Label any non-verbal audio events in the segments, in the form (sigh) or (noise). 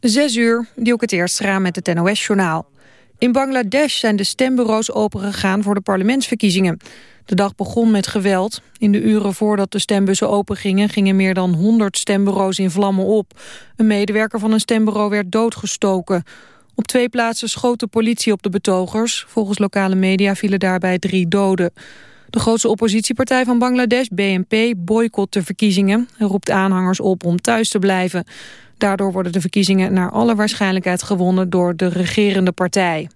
Zes uur, die ook het eerst raam met het NOS-journaal. In Bangladesh zijn de stembureaus opengegaan voor de parlementsverkiezingen. De dag begon met geweld. In de uren voordat de stembussen opengingen... gingen meer dan 100 stembureaus in vlammen op. Een medewerker van een stembureau werd doodgestoken. Op twee plaatsen schoot de politie op de betogers. Volgens lokale media vielen daarbij drie doden. De grootste oppositiepartij van Bangladesh, BNP, boycott de verkiezingen. en roept aanhangers op om thuis te blijven. Daardoor worden de verkiezingen naar alle waarschijnlijkheid gewonnen door de regerende partij.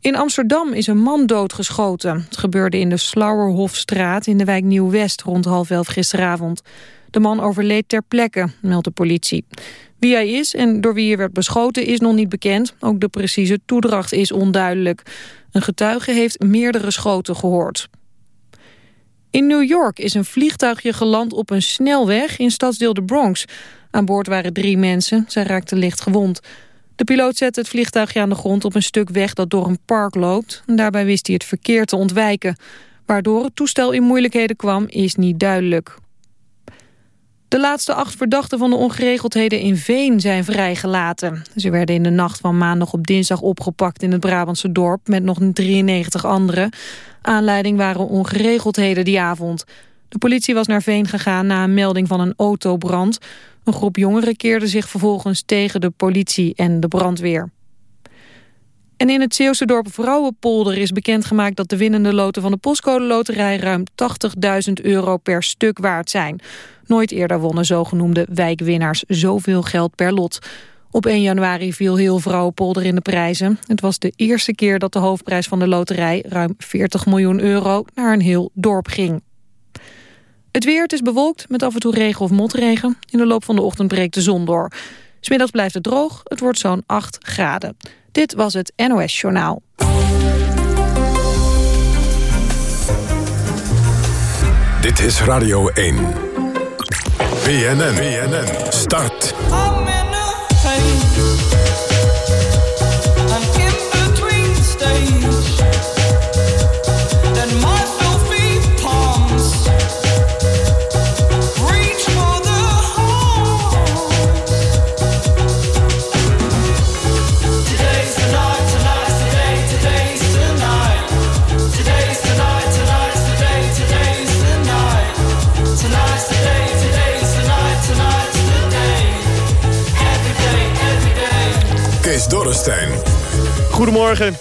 In Amsterdam is een man doodgeschoten. Het gebeurde in de Slauerhofstraat in de wijk Nieuw-West rond half elf gisteravond. De man overleed ter plekke, meldt de politie. Wie hij is en door wie hij werd beschoten is nog niet bekend. Ook de precieze toedracht is onduidelijk. Een getuige heeft meerdere schoten gehoord. In New York is een vliegtuigje geland op een snelweg in stadsdeel de Bronx. Aan boord waren drie mensen, zij raakten licht gewond. De piloot zette het vliegtuigje aan de grond op een stuk weg dat door een park loopt. daarbij wist hij het verkeer te ontwijken. Waardoor het toestel in moeilijkheden kwam is niet duidelijk. De laatste acht verdachten van de ongeregeldheden in Veen zijn vrijgelaten. Ze werden in de nacht van maandag op dinsdag opgepakt in het Brabantse dorp... met nog 93 anderen. Aanleiding waren ongeregeldheden die avond. De politie was naar Veen gegaan na een melding van een autobrand. Een groep jongeren keerde zich vervolgens tegen de politie en de brandweer. En in het Zeeuwse dorp Vrouwenpolder is bekendgemaakt dat de winnende loten van de postcode loterij ruim 80.000 euro per stuk waard zijn. Nooit eerder wonnen zogenoemde wijkwinnaars zoveel geld per lot. Op 1 januari viel heel Vrouwenpolder in de prijzen. Het was de eerste keer dat de hoofdprijs van de loterij ruim 40 miljoen euro naar een heel dorp ging. Het weer, het is bewolkt met af en toe regen of motregen. In de loop van de ochtend breekt de zon door. Smiddags blijft het droog, het wordt zo'n 8 graden. Dit was het NOS Journaal. Dit is Radio 1. BNN, BNN, start. Goedemorgen,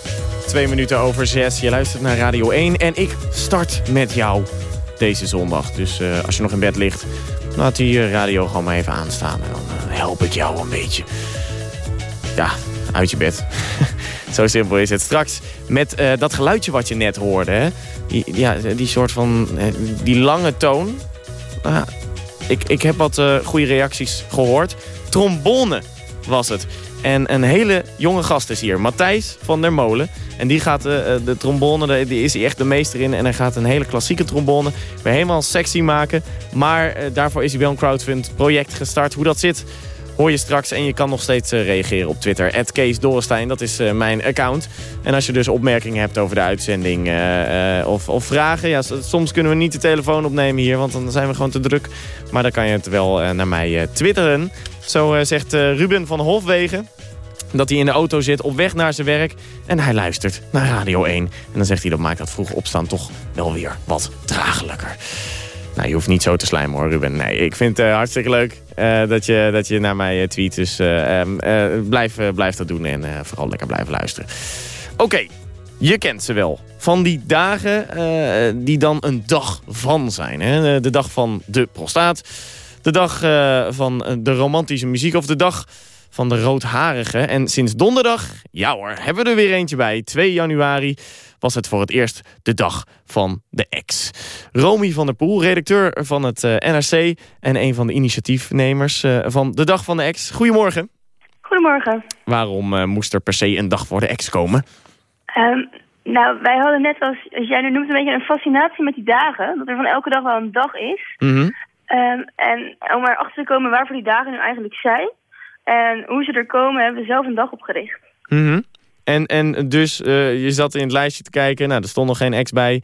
twee minuten over zes. Je luistert naar Radio 1 en ik start met jou deze zondag. Dus als je nog in bed ligt, laat die radio gewoon maar even aanstaan. En dan help ik jou een beetje. Ja, uit je bed. Zo simpel is het. Straks met dat geluidje wat je net hoorde. Hè? Ja, die soort van, die lange toon. Ik, ik heb wat goede reacties gehoord. Trombone was het. En een hele jonge gast is hier, Matthijs van der Molen. En die gaat de, eh, de trombone, die is echt de meester in. En hij gaat een hele klassieke trombone weer helemaal sexy maken. Maar eh, daarvoor is hij wel een crowdfund project gestart. Hoe dat zit, hoor je straks. En je kan nog steeds reageren op Twitter. Kees Dorrestein, dat is mijn account. En als je dus opmerkingen hebt over de uitzending of, of, vragen. Ja, soms kunnen we niet de telefoon opnemen hier, want dan zijn we gewoon te druk. Maar dan kan je het wel naar mij twitteren. Zo zegt Ruben van Hofwegen dat hij in de auto zit op weg naar zijn werk. En hij luistert naar Radio 1. En dan zegt hij dat maakt dat vroeg opstaan toch wel weer wat dragelijker. Nou, je hoeft niet zo te slijmen hoor, Ruben. Nee, ik vind het uh, hartstikke leuk dat, je, dat je naar mij tweet. Dus um, blijf, blijf dat doen en vooral lekker blijven luisteren. Oké, je kent ze wel. Van die dagen die dan een dag van zijn. Hè? De dag van de prostaat. De dag van de romantische muziek. Of de dag van de roodharige. En sinds donderdag, ja hoor, hebben we er weer eentje bij. 2 januari was het voor het eerst de dag van de ex. Romy van der Poel, redacteur van het uh, eh, NRC... en een van de initiatiefnemers uh, van de dag van de ex. Goedemorgen. Goedemorgen. Waarom uh, moest er per se een dag voor de ex komen? Um, nou, wij hadden net, als, als jij nu noemt, een beetje een fascinatie met die dagen. Dat er van elke dag wel een dag is. Mm -hmm. Um, en om erachter te komen waarvoor die dagen nu eigenlijk zijn... En hoe ze er komen, hebben we zelf een dag opgericht. Mm en, en dus uh, je zat in het lijstje te kijken. Nou, er stond nog geen ex bij.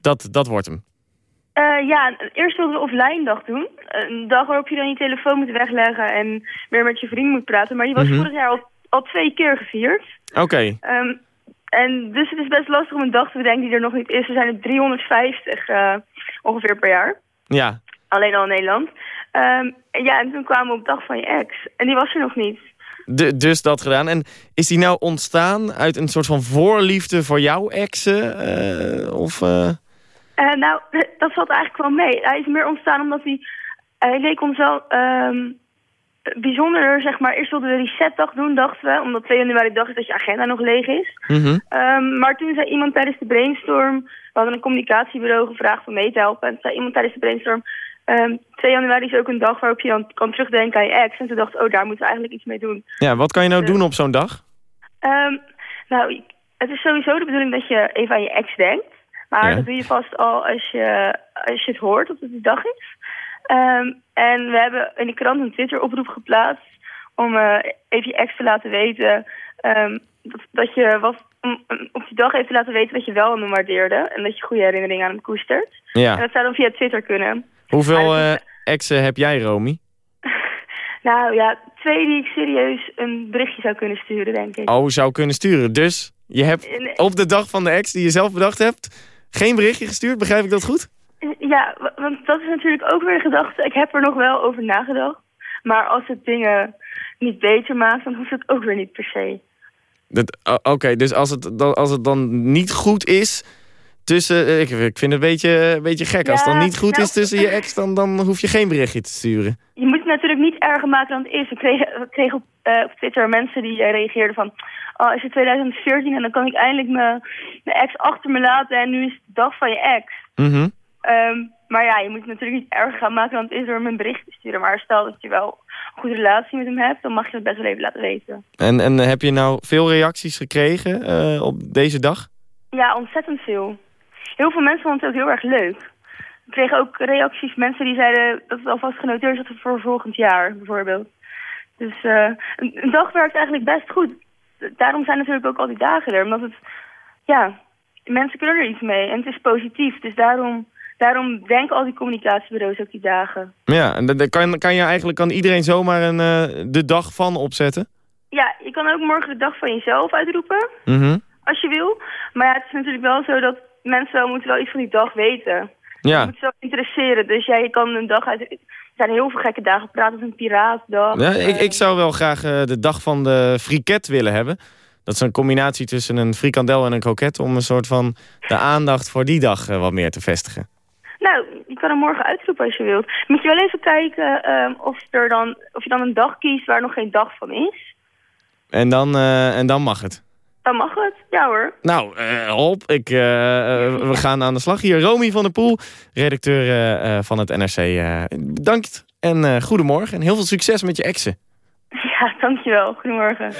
Dat, dat wordt hem. Uh, ja, eerst wilden we offline dag doen. Een dag waarop je dan je telefoon moet wegleggen en weer met je vriend moet praten. Maar die was Mhm. vorig jaar al, al twee keer gevierd. Oké, Ehm, en dus het is best lastig om een dag te bedenken die er nog niet is. Er zijn er 350 eh, ongeveer per jaar. ja. Alleen al in Nederland. Ehm, en ja, en toen kwamen we op dag van je ex. En die was er nog niet. De, dus dat gedaan. En is die nou ontstaan uit een soort van voorliefde voor jouw exen? eh, of... eh, Eh, nou, (laughs) dat valt eigenlijk wel mee. Hij is meer ontstaan omdat hij... Hij leek ons wel bijzonder, zeg maar. Eerst wilden we resetdag doen, dachten we. Omdat 2 januari dag is dat je agenda nog leeg is. mhm. Ehm, maar toen zei iemand tijdens de brainstorm... We hadden een communicatiebureau gevraagd om mee te helpen. En toen zei iemand tijdens de brainstorm... ehm 2 januari is ook een dag waarop je dan kan terugdenken aan je ex. En toen dacht ik, oh, daar moeten we eigenlijk iets mee doen. Ja, wat kan je nou doen op zo'n dag? Ehm, nou, het is sowieso de bedoeling dat je even aan je ex denkt. Maar Ja. dat doe je vast al als je, als je het hoort dat het die dag is. Ehm, en we hebben in de krant een Twitter-oproep geplaatst... om eh, even je ex te laten weten... dat, dat je was, om, op die dag even te laten weten wat je wel aan hem waardeerde... en dat je goede herinneringen aan hem koestert. En Ja. dat zou dan via Twitter kunnen. Hoeveel eh, exen heb jij, Romy? (laughs) Nou ja, twee die ik serieus een berichtje zou kunnen sturen, denk ik. Oh, zou kunnen sturen. Dus je hebt En- op de dag van de ex die je zelf bedacht hebt... geen berichtje gestuurd, begrijp ik dat goed? Ja, wa- want dat is natuurlijk ook weer een gedachte. Ik heb er nog wel over nagedacht. Maar als het dingen niet beter maakt, dan hoeft het ook weer niet per se. Oké, dus als het, dan, als het dan niet goed is tussen... eh, Ik, ik vind het een beetje, een beetje gek. Als het dan niet goed nou- is tussen je ex, dan, dan hoef je geen berichtje te sturen. Je moet het natuurlijk niet erger maken dan het is. We kregen op, eh, op Twitter mensen die eh, reageerden van... Oh, is het 2014 en dan kan ik eindelijk mijn, mijn ex achter me laten... en nu is het de dag van je ex. Mhm. Ehm, maar ja, je moet het natuurlijk niet erger gaan maken dan het is door hem een bericht te sturen. Maar stel dat je wel een goede relatie met hem hebt... dan mag je het best wel even laten weten. En, en heb je nou veel reacties gekregen op deze dag? Ja, ontzettend veel. Heel veel mensen vonden het ook heel erg leuk. We kregen ook reacties, mensen die zeiden dat het alvast genoteerd zat voor volgend jaar, bijvoorbeeld. Dus eh, een, een dag werkt eigenlijk best goed. Daarom zijn natuurlijk ook al die dagen er, omdat het, ja, mensen kunnen er iets mee en het is positief. Dus daarom, daarom denken al die communicatiebureaus ook die dagen. Ja, en dan dan kan, kan je eigenlijk kan iedereen zomaar een, eh, de dag van opzetten? Ja, je kan ook morgen de dag van jezelf uitroepen, Mhm. als je wil. Maar ja, het is natuurlijk wel zo dat mensen moeten wel iets van die dag weten. Je Ja. moet ze wel interesseren. Dus ja, je kan een dag uit... Er zijn heel veel gekke dagen. Praten als een piraatdag. ja ik, ik zou wel graag eh, de dag van de friket willen hebben. Dat is een combinatie tussen een frikandel en een kroket... om een soort van de aandacht voor die dag eh, wat meer te vestigen. Nou, je kan hem morgen uitroepen als je wilt. Moet je wel even kijken ehm, of, er dan, of je dan een dag kiest waar nog geen dag van is. En dan, eh, en dan mag het. Dan mag het. Ja hoor. Nou, eh hop, ik, eh, eh, we gaan aan de slag hier. Romy van der Poel, redacteur van het NRC. eh, bedankt en eh, goedemorgen. En heel veel succes met je exen. Ja, dankjewel. Goedemorgen.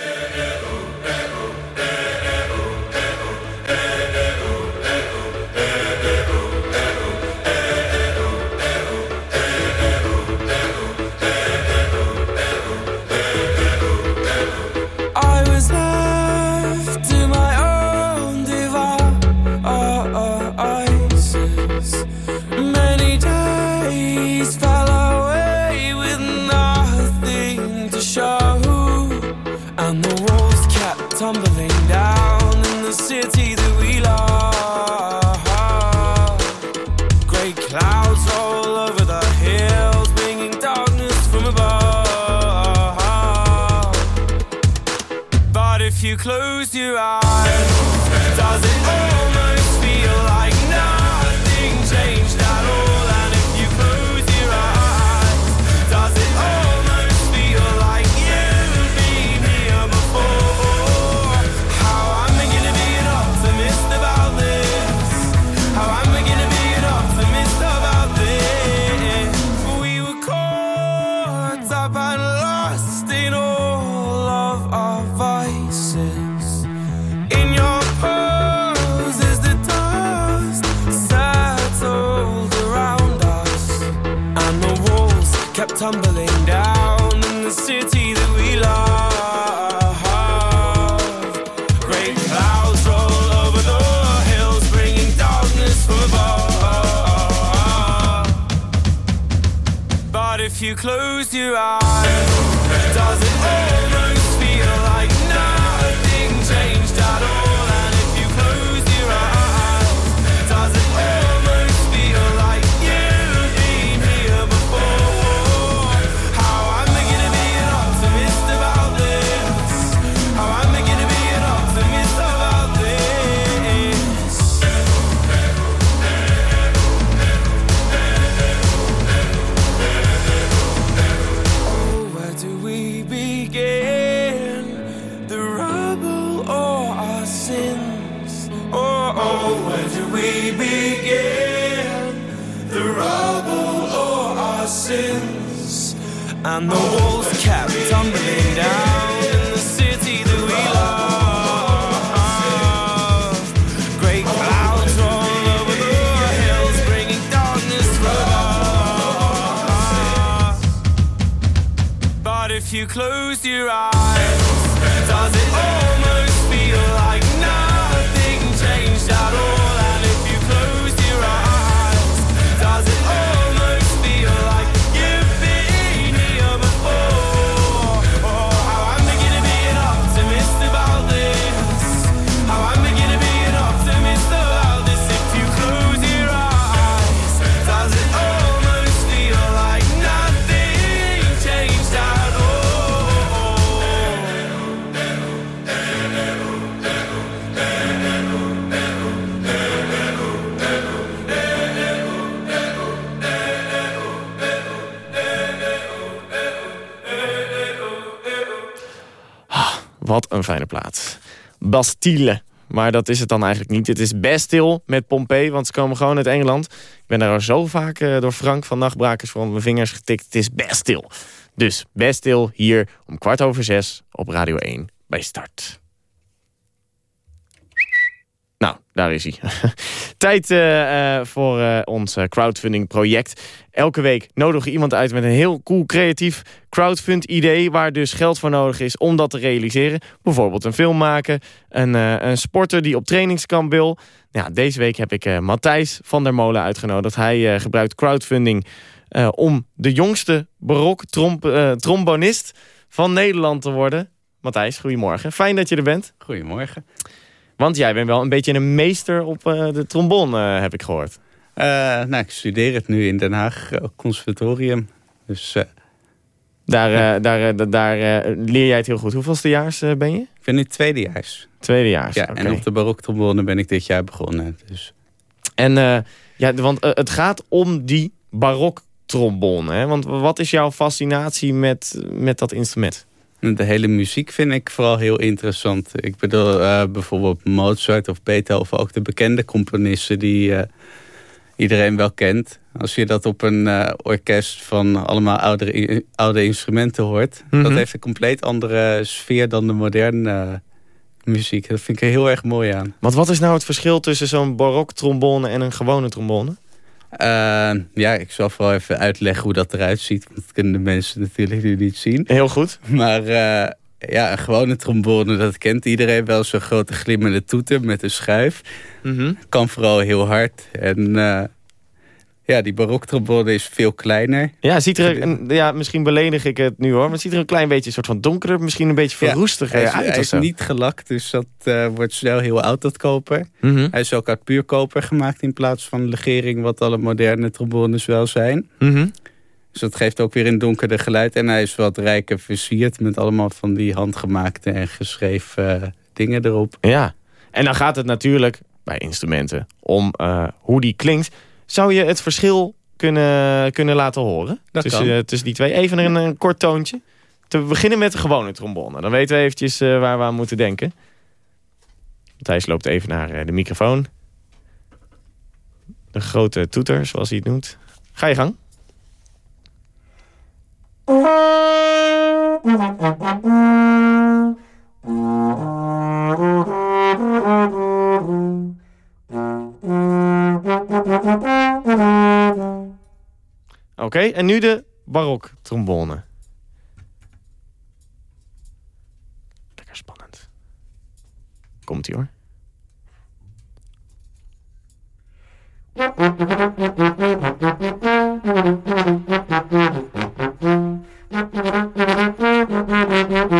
Bastille. Maar dat is het dan eigenlijk niet. Het is Bastille met Pompeii, want ze komen gewoon uit Engeland. Ik ben daar al zo vaak eh, door Frank van Nachtbrakers voor mijn vingers getikt. Het is Bastille. Dus Bastille hier om kwart over zes op Radio 1 bij Start. Nou, daar is hij. (laughs) Tijd eh, eh, voor eh, ons crowdfunding project. Elke week nodigen we iemand uit met een heel cool creatief crowdfund idee... waar dus geld voor nodig is om dat te realiseren. Bijvoorbeeld een film maken, een, een sporter die op trainingskamp wil. Ja, deze week heb ik Matthijs van der Molen uitgenodigd. Hij gebruikt crowdfunding om de jongste barok tromp- trombonist van Nederland te worden. Matthijs, goedemorgen. Fijn dat je er bent. Goedemorgen. Want jij bent wel een beetje een meester op eh, de trombone, eh, heb ik gehoord. Eh, nou, ik studeer het nu in Den Haag, conservatorium. Dus Daar, daar, da- daar leer jij het heel goed. Hoeveelstejaars eh ben je? ik ben nu tweedejaars. Tweedejaars. Ja, en op de baroktrombone ben ik dit jaar begonnen. Dus En ja, want het gaat om die baroktrombone. Hè? Want wat is jouw fascinatie met, met dat instrument? De hele muziek vind ik vooral heel interessant. Ik bedoel, eh, bijvoorbeeld Mozart of Beethoven, ook de bekende componisten die eh, iedereen wel kent. Als je dat op een eh, orkest van allemaal oude, oude instrumenten hoort, Mhm. dat heeft een compleet andere sfeer dan de moderne muziek. Dat vind ik er heel erg mooi aan. Want wat is nou het verschil tussen zo'n baroktrombone en een gewone trombone? Eh, ja, ik zal vooral even uitleggen hoe dat eruit ziet. Want dat kunnen de mensen natuurlijk nu niet zien. Heel goed. Maar eh, ja, een gewone trombone, dat kent iedereen wel. Zo'n grote glimmende toeter met een schuif. Mhm. Kan vooral heel hard. En eh, ja, die baroktrombone is veel kleiner. Ja, ziet er, een- ja, misschien beledig ik het nu hoor, maar het ziet er een klein beetje een soort van donkerder, misschien een beetje Ja, verroestiger Hij is, uit. hij is niet gelakt, dus dat eh, wordt snel heel oud, dat koper. Mhm. Hij is ook uit puur koper gemaakt in plaats van legering... wat alle moderne trombones wel zijn. Mhm. Dus dat geeft ook weer een donkerder geluid. En hij is wat rijker versierd met allemaal van die handgemaakte en geschreven eh, dingen erop. Ja, en dan gaat het natuurlijk bij instrumenten om eh, hoe die klinkt. Zou je het verschil kunnen, kunnen laten horen? Dat tussen, kan. eh, tussen die twee. Even een, een kort toontje. Te beginnen met de gewone trombone. Dan weten we eventjes eh, waar we aan moeten denken. Thijs loopt even naar eh, de microfoon. De grote toeter, zoals hij het noemt. Ga je gang. (laughs) Oké, en nu de barok trombone. Lekker spannend. Komt ie hoor. (laughs)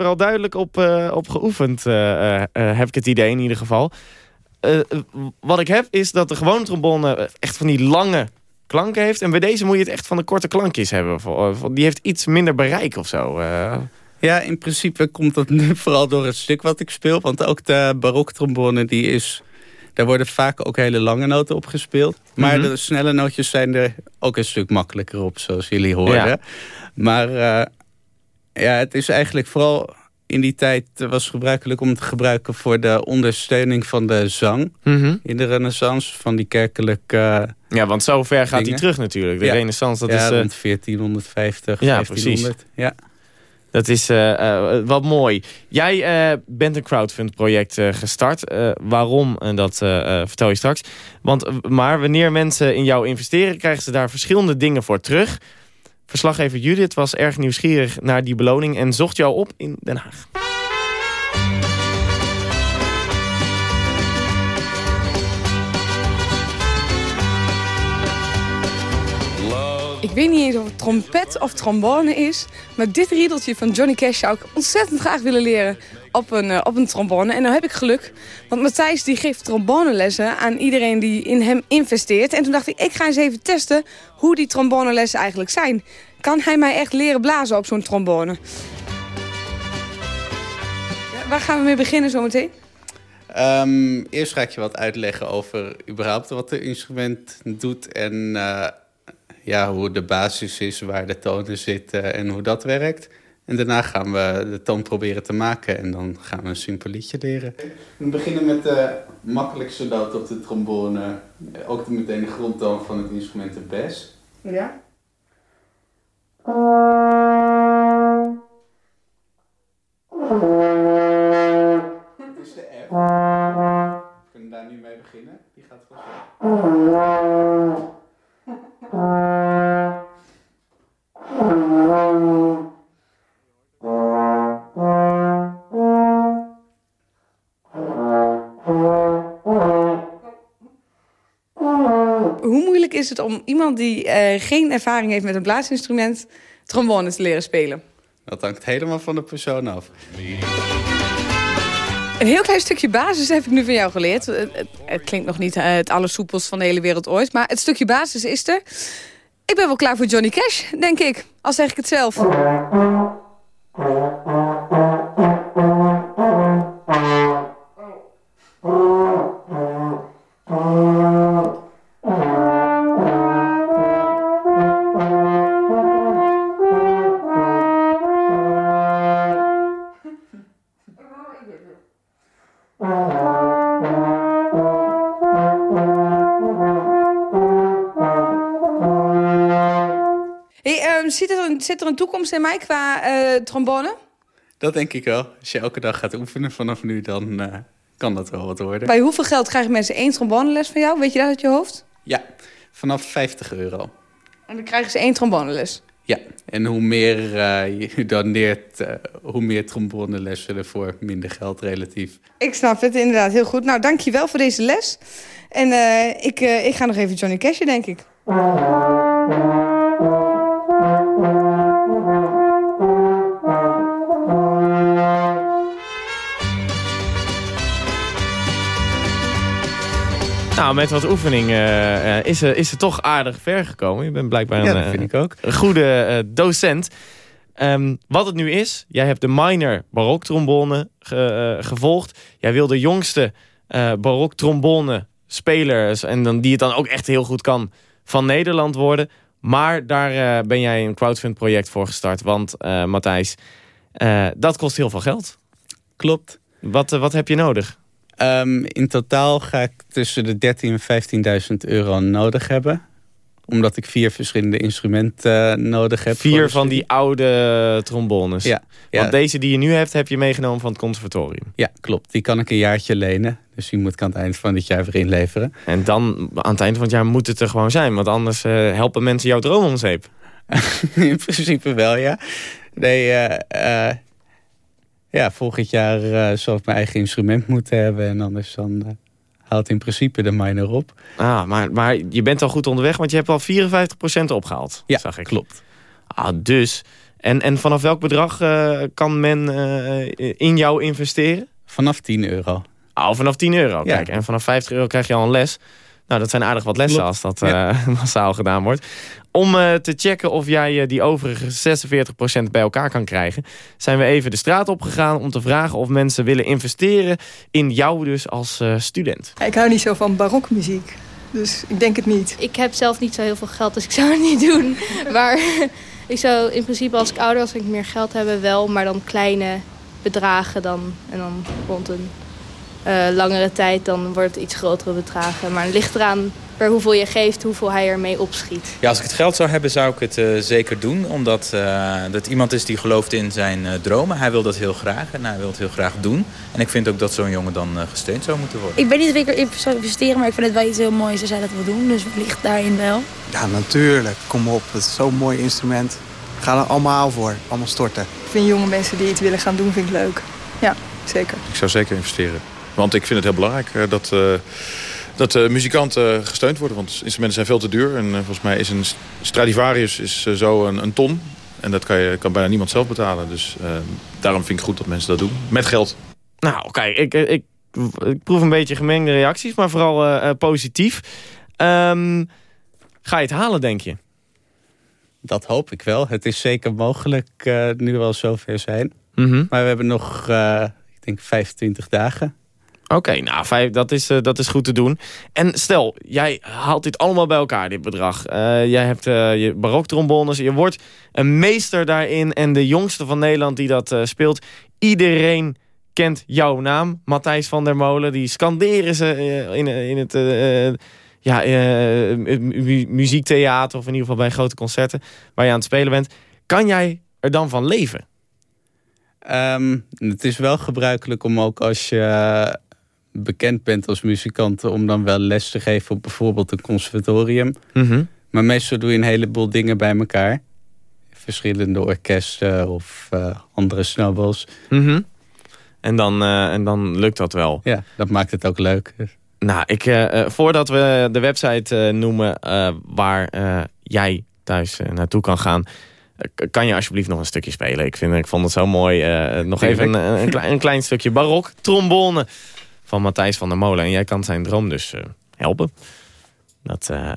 er al duidelijk op, eh, op geoefend, eh, eh, heb ik het idee in ieder geval. Wat ik heb is dat de gewone trombone echt van die lange klanken heeft. En bij deze moet je het echt van de korte klankjes hebben. Die heeft iets minder bereik of zo. Ja, in principe komt dat nu (laughs) vooral door het stuk wat ik speel. Want ook de baroktrombone, die is... Daar worden vaak ook hele lange noten op gespeeld. Maar Mhm. de snelle nootjes zijn er ook een stuk makkelijker op, zoals jullie hoorden. Ja. Maar ja, het is eigenlijk vooral in die tijd eh, was gebruikelijk om te gebruiken voor de ondersteuning van de zang Mhm. in de renaissance. Van die kerkelijke, Ja, want zo ver gaat hij terug natuurlijk. De Ja. renaissance, dat ja, is... eh, rond 1450, ja, 1500. Ja, Dat is eh, wat mooi. Jij bent een crowdfund project gestart. Waarom? Dat vertel je straks. Want, maar wanneer mensen in jou investeren... krijgen ze daar verschillende dingen voor terug. Verslaggever Judith was erg nieuwsgierig naar die beloning... en zocht jou op in Den Haag. Ik weet niet eens of het trompet of trombone is. Maar dit riedeltje van Johnny Cash zou ik ontzettend graag willen leren op een, eh, op een trombone. En nou heb ik geluk. Want Matthijs die geeft trombonelessen aan iedereen die in hem investeert. En toen dacht ik, ik ga eens even testen hoe die trombonelessen eigenlijk zijn. Kan hij mij echt leren blazen op zo'n trombone? Waar gaan we mee beginnen zometeen? Ehm, eerst ga ik je wat uitleggen over überhaupt wat het instrument doet en eh, ja, hoe de basis is, waar de tonen zitten en hoe dat werkt. En daarna gaan we de toon proberen te maken en dan gaan we een simpel liedje leren. We beginnen met de makkelijkste noot op de trombone, ook meteen de grondtoon van het instrument, de bas. Ja. Dit is de F. We kunnen daar nu mee beginnen. Die gaat vanzelf. Hoe (laughs) het om iemand die eh, geen ervaring heeft met een blaasinstrument... trombone te leren spelen? Dat hangt helemaal van de persoon af. Een heel klein stukje basis heb ik nu van jou geleerd. Het, het- het klinkt nog niet eh, het allersoepelst van de hele wereld ooit. Maar het stukje basis is er. Ik ben wel klaar voor Johnny Cash, denk ik. Al zeg ik het zelf. Toekomst in mij qua eh, trombone? Dat denk ik wel. Als je elke dag gaat oefenen vanaf nu, dan eh, kan dat wel wat worden. Bij hoeveel geld krijgen mensen één tromboneles van jou? Weet je dat uit je hoofd? Ja, vanaf 50 euro. En dan krijgen ze één tromboneles. Ja, en hoe meer eh, je doneert, eh, hoe meer trombonelessen ervoor, minder geld relatief. Ik snap het inderdaad heel goed. Nou, dankjewel voor deze les. En ik, ik ga nog even Johnny Cashje, denk ik. Nou, met wat oefening eh, eh, is, er, is er toch aardig ver gekomen. Je bent blijkbaar een, Ja, dat eh, vind ik ook. een goede docent. Ehm, wat het nu is, jij hebt de minor baroktrombone ge- gevolgd. Jij wil de jongste baroktrombone speler, en dan, die het dan ook echt heel goed kan, van Nederland worden. Maar daar ben jij een crowdfund project voor gestart. Want Matthijs, dat kost heel veel geld. Klopt. Wat, wat heb je nodig? Ehm, in totaal ga ik tussen de 13.000 en 15.000 euro nodig hebben. Omdat ik vier verschillende instrumenten eh, nodig heb. Vier van die oude trombones. Ja, ja, Want deze die je nu hebt, heb je meegenomen van het conservatorium. ja, klopt. Die kan ik een jaartje lenen. Dus die moet ik aan het eind van dit jaar weer inleveren. En dan, aan het eind van het jaar, moet het er gewoon zijn. Want anders eh, helpen mensen jouw droom om zeep. (laughs) in principe wel, ja. Nee, eh, ja, volgend jaar eh, zal ik mijn eigen instrument moeten hebben. En anders dan eh, haalt in principe de minor op. Ah, maar, maar je bent al goed onderweg, want je hebt al 54% opgehaald. Ja, zag ik. klopt. Ah, dus En, en vanaf welk bedrag eh, kan men in jou investeren? Vanaf 10 euro. Oh, vanaf 10 euro. Ja. Kijk, en vanaf 50 euro krijg je al een les. Nou, dat zijn aardig wat lessen Klopt. als dat (laughs) massaal gedaan wordt. Om eh, te checken of jij eh, die overige 46% bij elkaar kan krijgen... zijn we even de straat opgegaan om te vragen of mensen willen investeren... in jou dus als eh, student. Ik hou niet zo van barokmuziek. Dus ik denk het niet. Ik heb zelf niet zo heel veel geld, dus ik zou het niet doen. (laughs) Maar ik zou in principe als ik ouder was, ik meer geld hebben wel. Maar dan kleine bedragen dan. En dan rond een eh, langere tijd, dan wordt het iets grotere bedragen. Maar het ligt eraan per hoeveel je geeft, hoeveel hij ermee opschiet. Ja, als ik het geld zou hebben, zou ik het eh, zeker doen. Omdat uh, dat iemand is die gelooft in zijn uh, dromen. Hij wil dat heel graag en hij wil het heel graag doen. En ik vind ook dat zo'n jongen dan uh, gesteund zou moeten worden. Ik weet niet of ik erin zou investeren, maar ik vind het wel iets heel moois als zij dat wil doen. Dus ligt daarin wel. Ja, natuurlijk. Kom op. Het is zo'n mooi instrument. Ga er allemaal voor. Allemaal storten. Ik vind jonge mensen die iets willen gaan doen, vind ik leuk. Ja, zeker. Ik zou zeker investeren. Want ik vind het heel belangrijk uh, dat, uh, dat uh, muzikanten gesteund worden. Want instrumenten zijn veel te duur. En volgens mij is een Stradivarius is, zo een, een, ton. En dat kan, je, kan bijna niemand zelf betalen. Dus daarom vind ik goed dat mensen dat doen. Met geld. Nou, kijk, ik, ik, ik proef een beetje gemengde reacties. Maar vooral positief. Um, ga je het halen, denk je? Dat hoop ik wel. Het is zeker mogelijk nu we al zover zijn. Mm -hmm. Maar we hebben nog, ik denk, 25 dagen. Oké, nou, vijf, dat, is, uh, dat is goed te doen. En stel, jij haalt dit allemaal bij elkaar, dit bedrag. Uh, jij hebt uh, je baroktrombones, je wordt een meester daarin... en de jongste van Nederland die dat speelt. Iedereen kent jouw naam, Matthijs van der Molen. Die scanderen ze in, in het ja, mu muziektheater... of in ieder geval bij grote concerten waar je aan het spelen bent. Kan jij er dan van leven? Um, het is wel gebruikelijk om ook als je bekend bent als muzikant... om dan wel les te geven op bijvoorbeeld een conservatorium. Mm -hmm. Maar meestal doe je een heleboel dingen bij elkaar. Verschillende orkesten of uh, andere snowballs. Mm -hmm. en, dan, uh, en dan lukt dat wel. Ja, dat maakt het ook leuk. Nou, ik, uh, voordat we de website noemen waar jij thuis naartoe kan gaan... Kan je alsjeblieft nog een stukje spelen? Ik, vind, ik vond het zo mooi. Nog even een, een, klein, een, klein, stukje barok. Trombone van Matthijs van der Molen. En jij kan zijn droom dus uh, helpen. Dat, uh,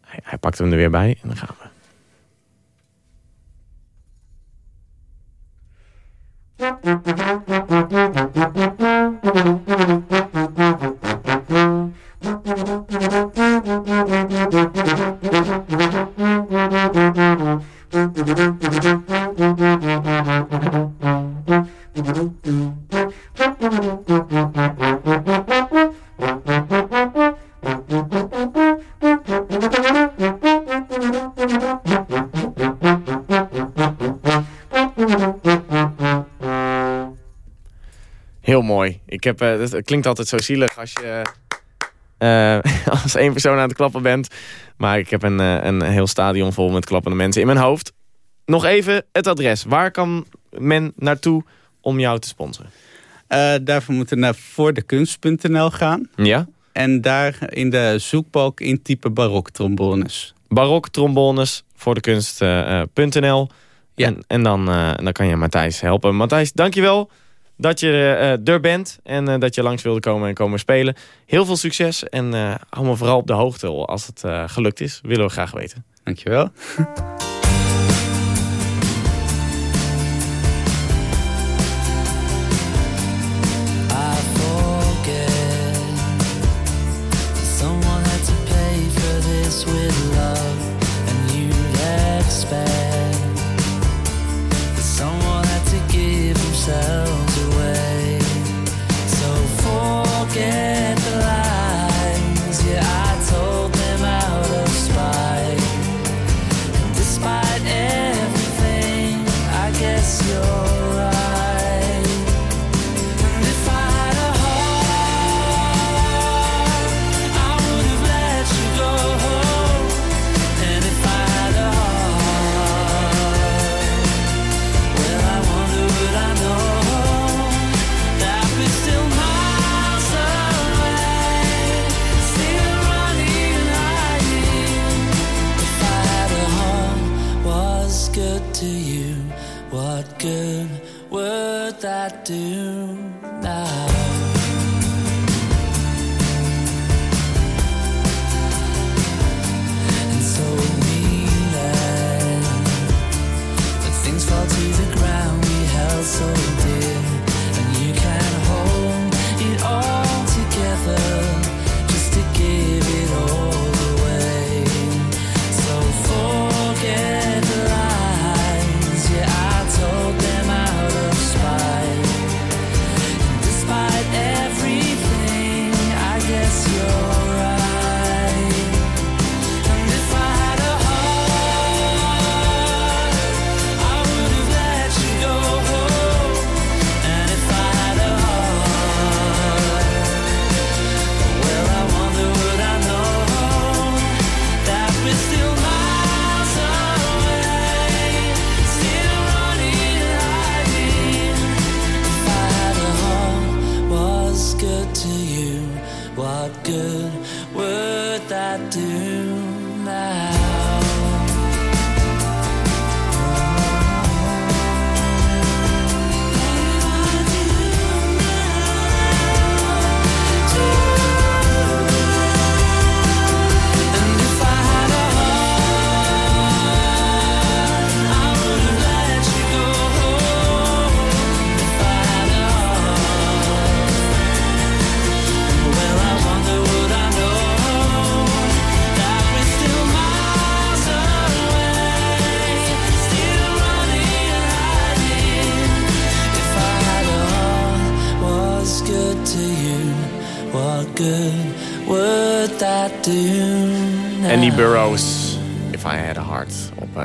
hij, pakt hem er weer bij. En dan gaan we. (laughs) Ik heb, uh, het klinkt altijd zo zielig als je uh, (laughs) als één persoon aan het klappen bent. Maar ik heb een, uh, een heel stadion vol met klappende mensen in mijn hoofd. Nog even het adres. Waar kan men naartoe om jou te sponsoren? Uh, daarvoor moeten we naar voordekunst.nl gaan. Ja. En daar in de zoekbalk intypen baroktrombones. Baroktrombones voordekunst.nl. Ja. En, en dan, dan kan je Matthijs helpen. Matthijs, dankjewel dat je uh, er bent en uh, dat je langs wilde komen en komen spelen. Heel veel succes en hou me vooral op de hoogte als het gelukt is. Willen we graag weten. Dankjewel.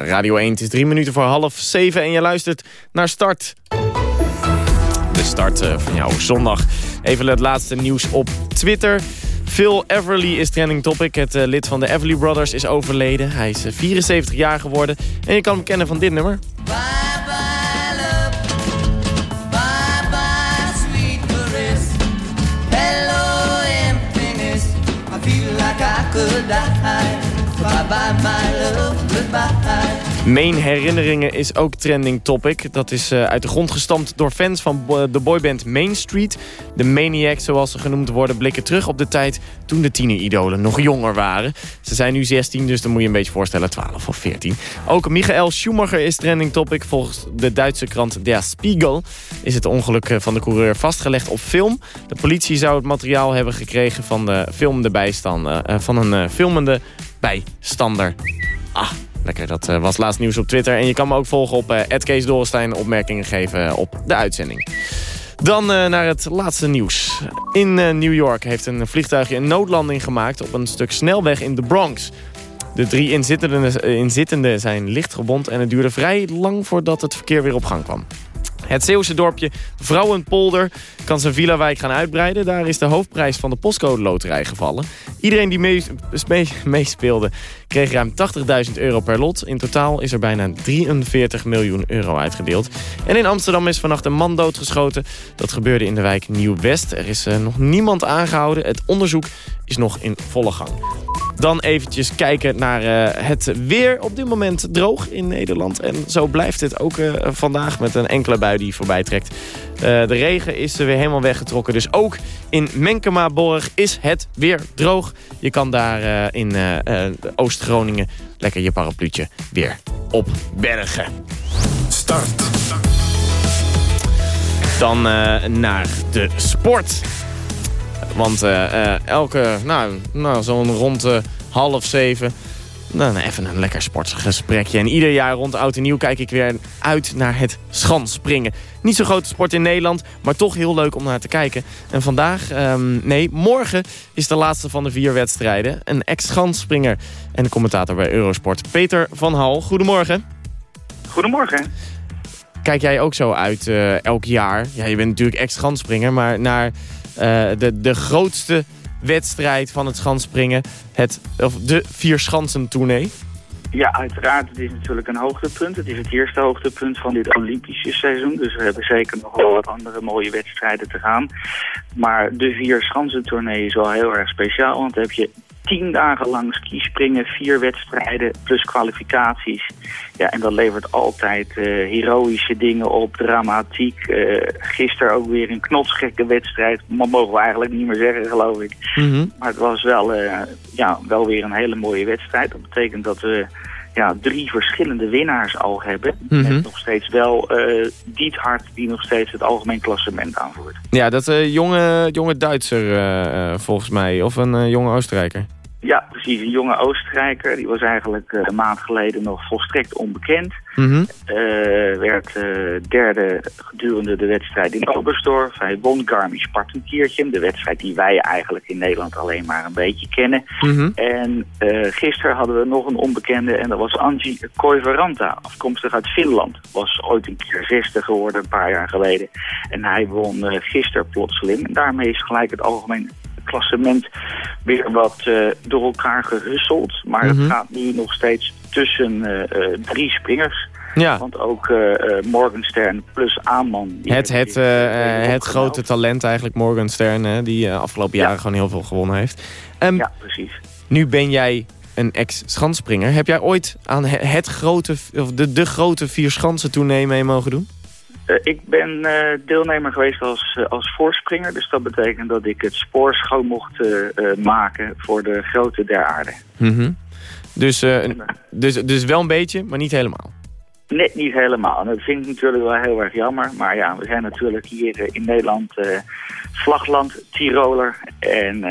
Radio 1, het is drie minuten voor half zeven en je luistert naar Start. De start eh, van jouw zondag. Even het laatste nieuws op Twitter. Phil Everly is trending topic. Het eh, lid van de Everly Brothers is overleden. Hij is eh, 74 jaar geworden. En je kan hem kennen van dit nummer. like I could die. Bye bye, my love, Main Herinneringen is ook trending topic. Dat is eh, uit de grond gestampt door fans van de boyband Main Street. De Maniacs, zoals ze genoemd worden, blikken terug op de tijd... toen de tieneridolen nog jonger waren. Ze zijn nu 16, dus dan moet je een beetje voorstellen 12 of 14. Ook Michael Schumacher is trending topic. Volgens de Duitse krant Der Spiegel is het ongeluk eh, van de coureur vastgelegd op film. De politie zou het materiaal hebben gekregen van de filmende eh, van een filmende bijstander. Ah, lekker. Dat eh, was laatst nieuws op Twitter. En je kan me ook volgen op uh, Kees Dorrestein. Opmerkingen geven eh, op de uitzending. Dan eh, naar het laatste nieuws. In eh, New York heeft een vliegtuigje een noodlanding gemaakt... op een stuk snelweg in de Bronx. De drie inzittenden, eh, zijn licht gewond... en het duurde vrij lang voordat het verkeer weer op gang kwam. Het Zeeuwse dorpje Vrouwenpolder kan zijn villa-wijk gaan uitbreiden. Daar is de hoofdprijs van de postcode loterij gevallen. Iedereen die mee- mee- meespeelde kreeg ruim 80.000 euro per lot. In totaal is er bijna 43 miljoen euro uitgedeeld. En in Amsterdam is vannacht een man doodgeschoten. Dat gebeurde in de wijk Nieuw-West. Er is eh, nog niemand aangehouden. Het onderzoek is nog in volle gang. Dan eventjes kijken naar eh, het weer. Op dit moment droog in Nederland. En zo blijft het ook eh, vandaag met een enkele bui die voorbij trekt. Eh, de regen is er weer helemaal weggetrokken. Dus ook in Menkemaborg is het weer droog. Je kan daar eh, in eh, Oost-Groningen lekker je parapluutje weer opbergen. Start. Dan naar de sport. Want elke, nou, nou zo'n rond half zeven... Nou, even een lekker sportgesprekje. En ieder jaar rond Oud en Nieuw kijk ik weer uit naar het schansspringen. Niet zo'n grote sport in Nederland, maar toch heel leuk om naar te kijken. En vandaag, ehm, nee, morgen is de laatste van de vier wedstrijden. Een ex-schansspringer en de commentator bij Eurosport, Peter van Hal. Goedemorgen. Goedemorgen. Kijk jij ook zo uit eh, elk jaar? Ja, je bent natuurlijk ex-schansspringer, maar naar eh, de, de grootste wedstrijd van het schansspringen. Het, of de vier schansen tournee. Ja, uiteraard. Het is natuurlijk een hoogtepunt. Het is het eerste hoogtepunt van dit Olympische seizoen. Dus we hebben zeker nog wel wat andere mooie wedstrijden te gaan. Maar de vier schansentournee is wel heel erg speciaal. Want dan heb je tien dagen lang skispringen, vier wedstrijden plus kwalificaties. Ja, en dat levert altijd uh, heroïsche dingen op, dramatiek. Uh, gisteren ook weer een knotsgekke wedstrijd. Maar mogen we eigenlijk niet meer zeggen, geloof ik. Mm -hmm. Maar het was wel, uh, ja, wel weer een hele mooie wedstrijd. Dat betekent dat we ja, drie verschillende winnaars al hebben. Mhm. Met nog steeds wel uh, Diet Hart die nog steeds het algemeen klassement aanvoert. Ja, dat uh, jonge, jonge Duitser uh, volgens mij. Of een jonge Oostenrijker. Ja, precies. Een jonge Oostenrijker. Die was eigenlijk een maand geleden nog volstrekt onbekend. Mm -hmm. werd derde gedurende de wedstrijd in Oberstdorf. Hij won Garmisch-Partenkirchen. De wedstrijd die wij eigenlijk in Nederland alleen maar een beetje kennen. Mm -hmm. En gisteren hadden we nog een onbekende. En dat was Angie Koivaranta. Afkomstig uit Finland. Was ooit een keer zesde geworden een paar jaar geleden. En hij won gisteren plotseling. En daarmee is gelijk het algemeen klassement weer wat uh, door elkaar gerusseld. Maar Mhm. mm -hmm. het gaat nu nog steeds tussen uh, uh, drie springers. Ja. Want ook Morgenstern plus Aanman... Het, het, het grote talent eigenlijk, Morgenstern, hè, die afgelopen jaren ja. gewoon heel veel gewonnen heeft. Um, ja, precies. Nu ben jij een ex-schansspringer. Heb jij ooit aan het grote, of de, de grote vier schansen tournee mee mogen doen? Uh, ik ben uh, deelnemer geweest als, uh, als voorspringer. Dus dat betekent dat ik het spoor schoon mocht maken voor de grote der aarde. Mm -hmm. dus, dus, dus wel een beetje, maar niet helemaal? Net niet helemaal. En dat vind ik natuurlijk wel heel erg jammer. Maar ja, we zijn natuurlijk hier in Nederland vlagland, Tiroler. En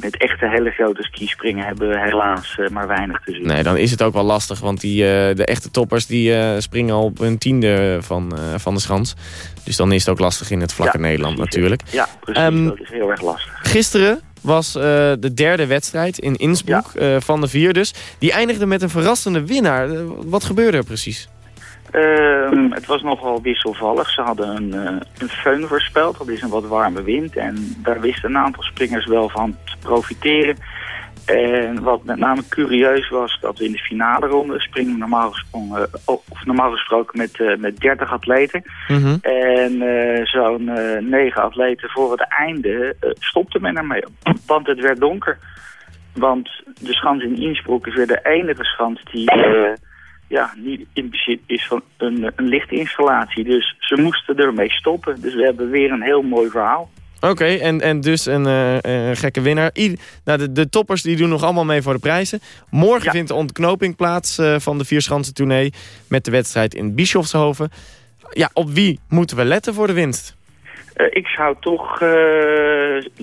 het echte hele grote skispringen hebben we helaas uh, maar weinig te zien. Nee, dan is het ook wel lastig, want die, uh, de echte toppers die uh, springen al op een tiende van, van de schans. Dus dan is het ook lastig in het vlakke ja, Nederland precies, natuurlijk. Ja, precies. Um, dat is heel erg lastig. Gisteren was de derde wedstrijd in Innsbruck ja. van de vier dus. Die eindigde met een verrassende winnaar. wat gebeurde er precies? Uh, het was nogal wisselvallig. Ze hadden een, een föhn voorspeld. Dat is een wat warme wind. En daar wisten een aantal springers wel van profiteren. En wat met name curieus was, dat we in de finale ronde springen normaal, gesprongen, of normaal gesproken met, uh, met 30 atleten. Mm -hmm. En uh, zo'n uh, 9 atleten voor het einde stopte men ermee. Want het werd donker. Want de schans in Innsbruck is weer de enige schans die ja, niet in bezit is van een, een lichtinstallatie. Dus ze moesten ermee stoppen. Dus we hebben weer een heel mooi verhaal. Oké, okay, en, en dus een, uh, een gekke winnaar. I nou, de, de toppers die doen nog allemaal mee voor de prijzen. Morgen ja. vindt de ontknoping plaats uh, van de Vierschansen tournee... met de wedstrijd in Bischofshoven. Ja, op wie moeten we letten voor de winst? Uh, ik zou toch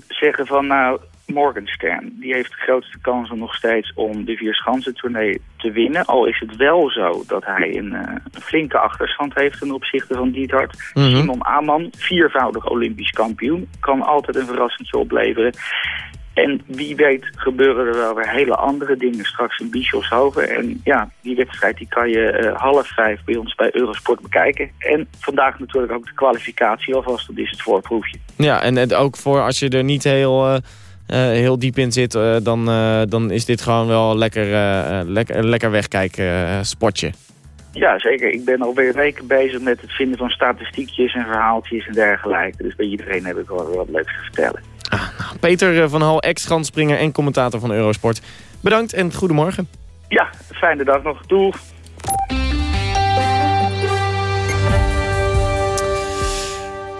zeggen van... nou Morgenstern. Die heeft de grootste kans nog steeds om de Vierschansen-tournee te winnen. Al is het wel zo dat hij een, uh, een flinke achterstand heeft ten opzichte van Diethard. Mhm. Mm -hmm. Simon Aman, viervoudig Olympisch kampioen, kan altijd een verrassendje opleveren. En wie weet gebeuren er wel weer hele andere dingen straks in Bischofshoven. En ja, die wedstrijd die kan je uh, half vijf bij ons bij Eurosport bekijken. En vandaag natuurlijk ook de kwalificatie alvast, dat is het voorproefje. Ja, en ook voor als je er niet heel... Uh... Uh, heel diep in zit, uh, dan, uh, dan is dit gewoon wel lekker, lekker, lekker wegkijken sportje. Ja, zeker. Ik ben alweer weken bezig met het vinden van statistiekjes en verhaaltjes en dergelijke. Dus bij iedereen heb ik wel wat leuks te vertellen. Ah, nou, Peter van Hal, ex-schanspringer en commentator van Eurosport. Bedankt en goedemorgen. Ja, fijne dag nog. Doeg!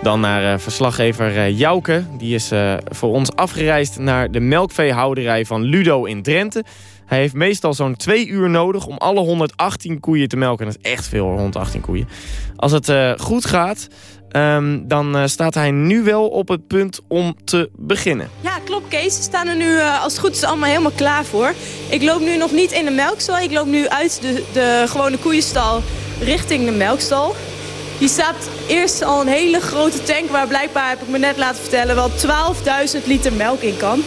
Dan naar uh, verslaggever uh, Jouke. Die is uh, voor ons afgereisd naar de melkveehouderij van Ludo in Drenthe. Hij heeft meestal zo'n twee uur nodig om alle 118 koeien te melken. Dat is echt veel, 118 koeien. Als het goed gaat, um, dan staat hij nu wel op het punt om te beginnen. Ja, klopt Kees. We staan er nu als het goed is allemaal helemaal klaar voor. Ik loop nu nog niet in de melkstal. Ik loop nu uit de, de gewone koeienstal richting de melkstal. Hier staat eerst al een hele grote tank waar blijkbaar, heb ik me net laten vertellen, wel 12.000 liter melk in kan.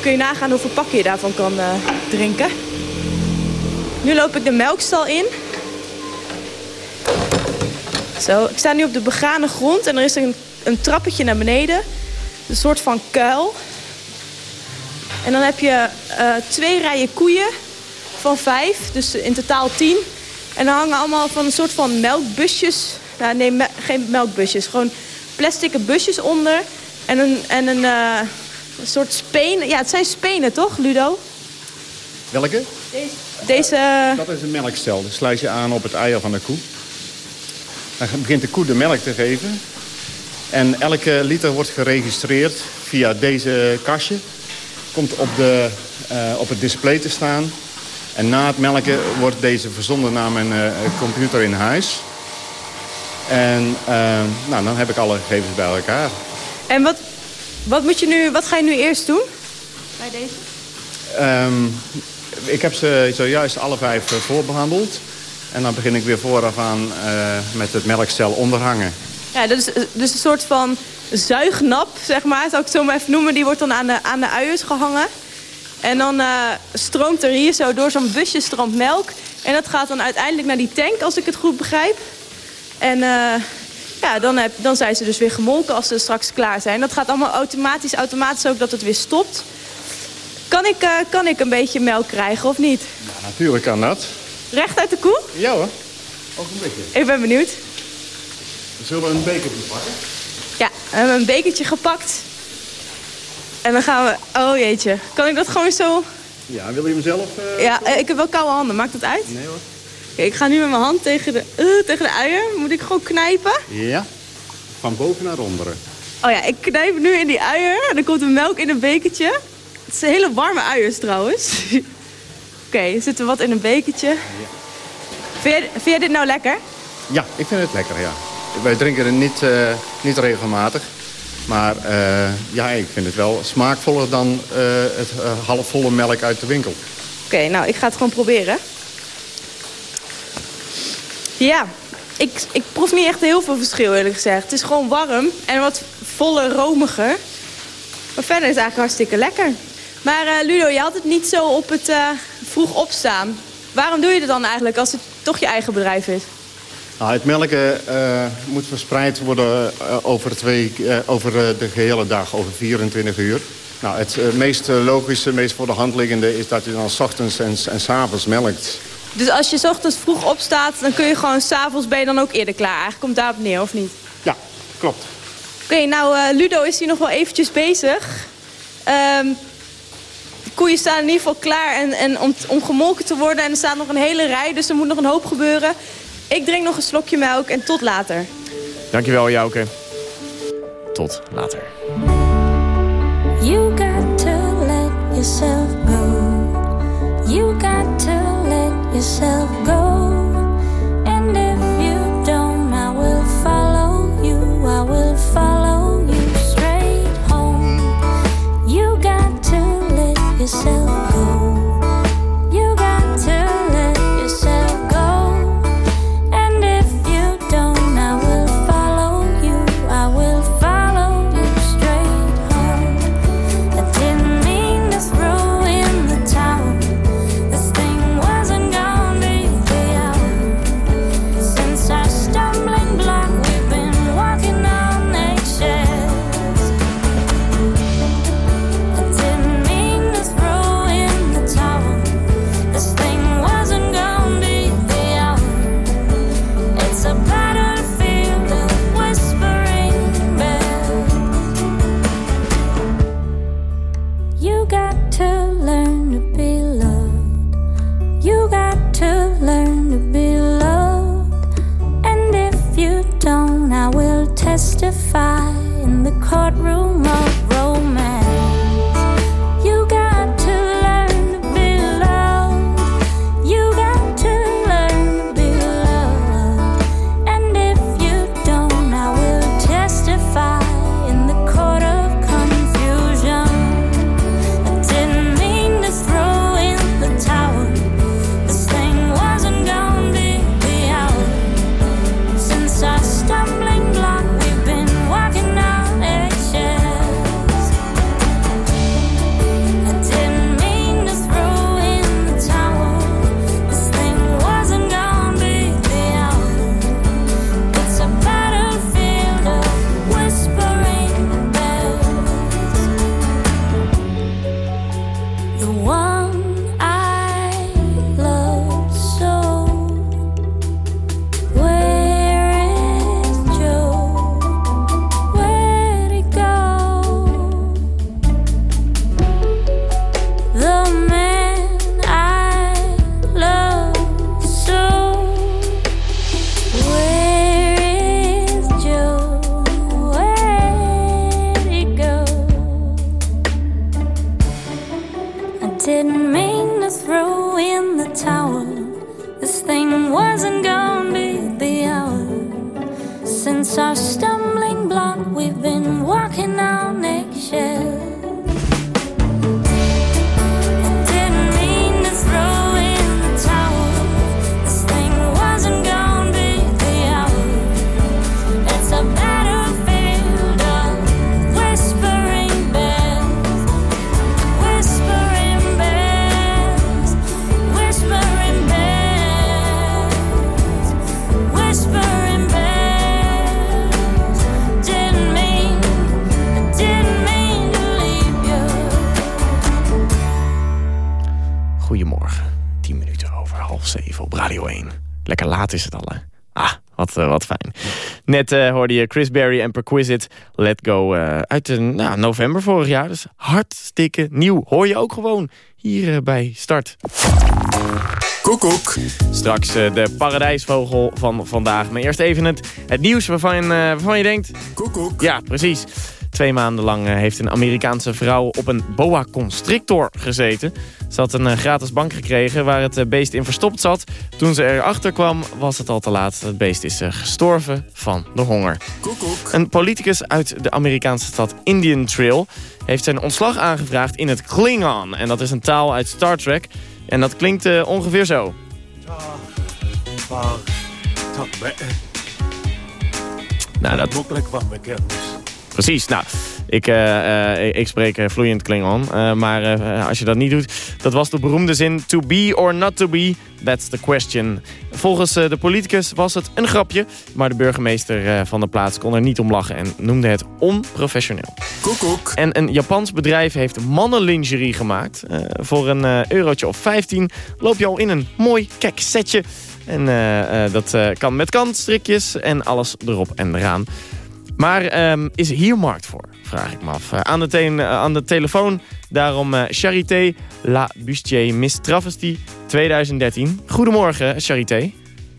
Kun je nagaan hoeveel pak je daarvan kan uh, drinken. Nu loop ik de melkstal in. Zo, ik sta nu op de begane grond en er is een, een trappetje naar beneden. Een soort van kuil. En dan heb je uh, twee rijen koeien van vijf, dus in totaal tien. En dan hangen allemaal van een soort van melkbusjes nou, nee, me geen melkbusjes. Gewoon plastic busjes onder. En een, en een, uh, een soort spenen. Ja, het zijn spenen, toch, Ludo? Welke? Deze... Dat is een melkstel. Dat sluit je aan op het eier van de koe. Dan begint de koe de melk te geven. En elke liter wordt geregistreerd via deze kastje. Komt op, de, eh, op het display te staan. En na het melken wordt deze verzonden naar mijn eh, computer in huis. En eh, nou, dan heb ik alle gegevens bij elkaar. En wat, wat, moet je nu, wat ga je nu eerst doen? Bij deze? Ehm, ik heb ze zojuist alle vijf eh, voorbehandeld. En dan begin ik weer vooraf aan eh, met het melkstel onderhangen. Ja, dat is dus een soort van zuignap, zeg maar, zou ik het zo maar even noemen. Die wordt dan aan de, aan de uiers gehangen. En dan eh, stroomt er hier zo door zo'n busje stroomt melk. En dat gaat dan uiteindelijk naar die tank, als ik het goed begrijp. En eh, ja, dan, heb, dan zijn ze dus weer gemolken als ze straks klaar zijn. Dat gaat allemaal automatisch, automatisch ook dat het weer stopt. Kan ik, eh, kan ik een beetje melk krijgen of niet? Natuurlijk kan dat. Recht uit de koe? Ja hoor. Ook een beetje. Ik ben benieuwd. Zullen we een bekertje pakken? Ja, we hebben een bekertje gepakt. En dan gaan we... Oh jeetje. Kan ik dat gewoon zo... Ja, wil je hem zelf? eh, Ja, ik heb wel koude handen. Maakt dat uit? Nee hoor. Ik ga nu met mijn hand tegen de, eh, tegen de uier. Moet ik gewoon knijpen? Ja. Van boven naar onderen. Oh ja, ik knijp nu in die uier. En dan komt de melk in een bekertje. Het zijn hele warme uiers trouwens. (laughs) Oké, er zit er wat in een bekertje. Vind, jij, vind jij dit nou lekker? Ja, ik vind het lekker, ja. Wij drinken het niet, eh, niet regelmatig. Maar eh, ja, ik vind het wel smaakvoller dan het halfvolle melk uit de winkel. Oké, nou, ik ga het gewoon proberen. Ja, ik, ik proef niet echt heel veel verschil eerlijk gezegd. Het is gewoon warm en wat voller, romiger. Maar verder is het eigenlijk hartstikke lekker. Maar eh, Ludo, je had het niet zo op het eh, vroeg opstaan. Waarom doe je het dan eigenlijk als het toch je eigen bedrijf is? Nou, het melken eh, moet verspreid worden over, twee, over de gehele dag, over 24 uur. Nou, het meest logische, meest voor de hand liggende is dat je dan 's ochtends en, en s avonds melkt. Dus als je 's ochtends vroeg opstaat, dan kun je gewoon s'avonds ben je dan ook eerder klaar. Eigenlijk komt daarop neer, of niet? Ja, klopt. Oké, nou eh, Ludo is hier nog wel eventjes bezig. Ehm, de koeien staan in ieder geval klaar en, en om, om gemolken te worden. En er staat nog een hele rij, dus er moet nog een hoop gebeuren. Ik drink nog een slokje melk en tot later. Dankjewel, Jouke. Tot later. You got to let yourself go. You got to yourself go. And if you don't, I will follow you. I will follow you straight home. You got to let yourself Goedemorgen. 10 minuten over half zeven op Radio 1. Lekker laat is het al, hè? Ah, wat, eh, wat fijn. Net eh, hoorde je Chris Berry en Perquisite Let Go eh, uit de, nou, november vorig jaar. Dus hartstikke nieuw. Hoor je ook gewoon hier bij Start. Koekoek. Straks de paradijsvogel van vandaag. Maar eerst even het, het nieuws waarvan, waarvan je denkt... Koekoek. Ja, precies. Twee maanden lang eh, heeft een Amerikaanse vrouw op een boa constrictor gezeten. Ze had een eh, gratis bank gekregen waar het eh, beest in verstopt zat. Toen ze erachter kwam was het al te laat. Het beest is eh, gestorven van de honger. Een politicus uit de Amerikaanse stad Indian Trail... heeft zijn ontslag aangevraagd in het Klingon. En dat is een taal uit Star Trek. En dat klinkt eh, ongeveer zo. Nou, dat... Precies, nou, ik, eh, eh, ik spreek eh, vloeiend Klingon. maar als je dat niet doet, dat was de beroemde zin... To be or not to be, that's the question. Volgens de politicus was het een grapje... maar de burgemeester van de plaats kon er niet om lachen... en noemde het onprofessioneel. Koekoek. En een Japans bedrijf heeft mannenlingerie gemaakt. Voor een eurotje of 15 loop je al in een mooi kek setje. En dat kan met kantstrikjes en alles erop en eraan. Maar ehm, is hier markt voor? Vraag ik me af. Eh, aan, de eh, aan de telefoon daarom eh, Charité La Bustier Miss Travesty 2013. Goedemorgen, Charité.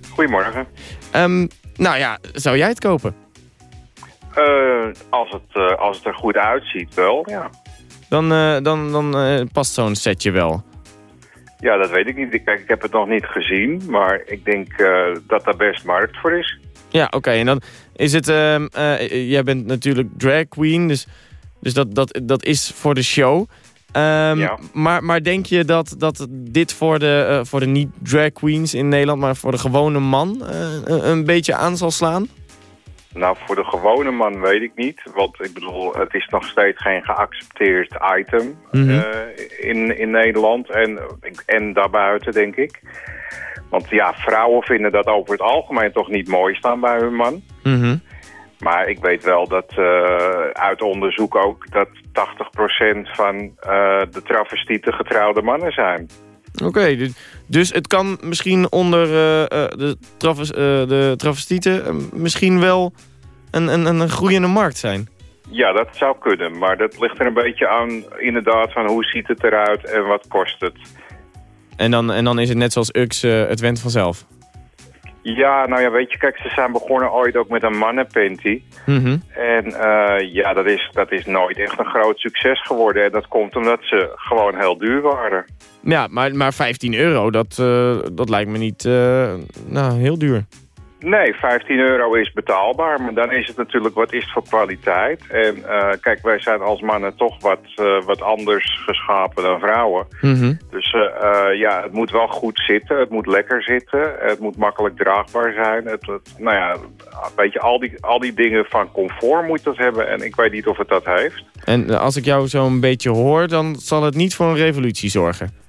Goedemorgen. Ehm, nou ja, zou jij het kopen? Als, het, als het er goed uitziet, wel, ja. Dan, dan, dan past zo'n setje wel. Ja, dat weet ik niet. Kijk, ik heb het nog niet gezien, maar ik denk eh, dat daar best markt voor is. Ja, oké. En dan is het... ehm, eh, jij bent natuurlijk drag queen, dus, dus dat, dat, dat is voor de show. Ehm, maar, maar denk je dat, dat dit voor de, eh, voor de niet-drag queens in Nederland... maar voor de gewone man een beetje aan zal slaan? Nou, voor de gewone man weet ik niet. Want ik bedoel, het is nog steeds geen geaccepteerd item Mhm. eh, in, in Nederland en, en daarbuiten, denk ik. Want ja, vrouwen vinden dat over het algemeen toch niet mooi staan bij hun man. Mhm. Maar ik weet wel dat eh, uit onderzoek ook dat 80% van eh, de travestieten getrouwde mannen zijn. Oké, dus, dus het kan misschien onder eh, eh, de, travest, eh, de travestieten... misschien wel een, een, een groeiende markt zijn. Ja, dat zou kunnen. Maar dat ligt er een beetje aan inderdaad van hoe ziet het eruit en wat kost het. En dan, en dan is het net zoals Ux, het went vanzelf. Ja, nou ja, weet je, kijk, ze zijn begonnen ooit ook met een mannenpanty. Mhm. En eh, ja, dat is, dat is nooit echt een groot succes geworden. En dat komt omdat ze gewoon heel duur waren. Ja, maar, maar 15 euro, dat, eh, dat lijkt me niet eh, nou, heel duur. Nee, 15 euro is betaalbaar, maar dan is het natuurlijk wat is het voor kwaliteit. En eh, kijk, wij zijn als mannen toch wat, eh, wat anders geschapen dan vrouwen. Mhm. Dus eh, ja, het moet wel goed zitten, het moet lekker zitten, het moet makkelijk draagbaar zijn. Het, het- nou ja, weet je, al die, al die dingen van comfort moet dat hebben en ik weet niet of het dat heeft. En als ik jou zo een beetje hoor, dan zal het niet voor een revolutie zorgen.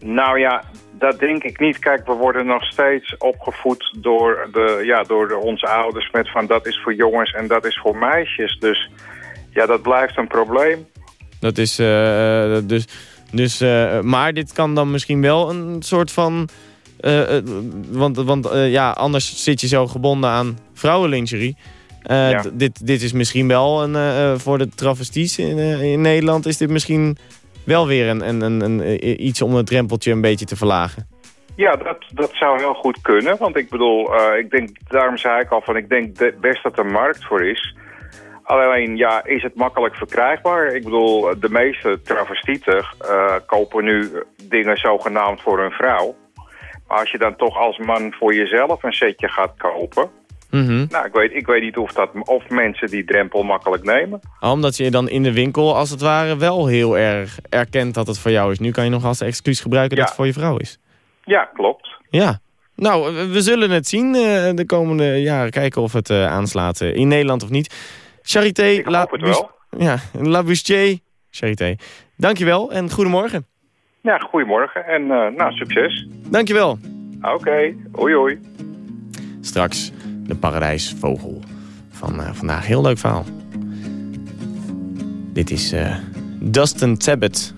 Nou ja, dat denk ik niet. Kijk, we worden nog steeds opgevoed door, de, ja, door onze ouders met van dat is voor jongens en dat is voor meisjes. Dus ja, dat blijft een probleem. Dat is eh, eh, dus... dus eh, maar dit kan dan misschien wel een soort van... want want ja, anders zit je zo gebonden aan vrouwenlingerie. Ja. dit, dit is misschien wel een, voor de travesties in, in Nederland... is dit misschien wel weer een, een, een, een, eh, iets om het drempeltje een beetje te verlagen. Ja, dat, dat zou heel goed kunnen. Want ik bedoel, eh, ik denk, daarom zei ik al van, ik denk de- best dat er markt voor is. Alleen, ja, is het makkelijk verkrijgbaar? Ik bedoel, de meeste travestieten eh, kopen nu dingen zogenaamd voor hun vrouw. Maar als je dan toch als man voor jezelf een setje gaat kopen... Mhm. Nou, ik weet, ik weet niet of, dat, of mensen die drempel makkelijk nemen. Omdat je dan in de winkel als het ware wel heel erg erkent dat het voor jou is. Nu kan je nog als excuus gebruiken dat het voor je vrouw is. Ja, klopt. Ja. Nou, we- zullen het zien eh, de komende jaren. Kijken of het eh, aanslaat eh, in Nederland of niet. Charité, La, hoop het wel. Ja, La Bustier. Charité. Dankjewel en goedemorgen. Ja, goedemorgen en nou, succes. Dankjewel. Oké, hoi hoi. Straks de paradijsvogel van eh, vandaag. Heel leuk verhaal. Dit is eh, Dustin Tabbitt,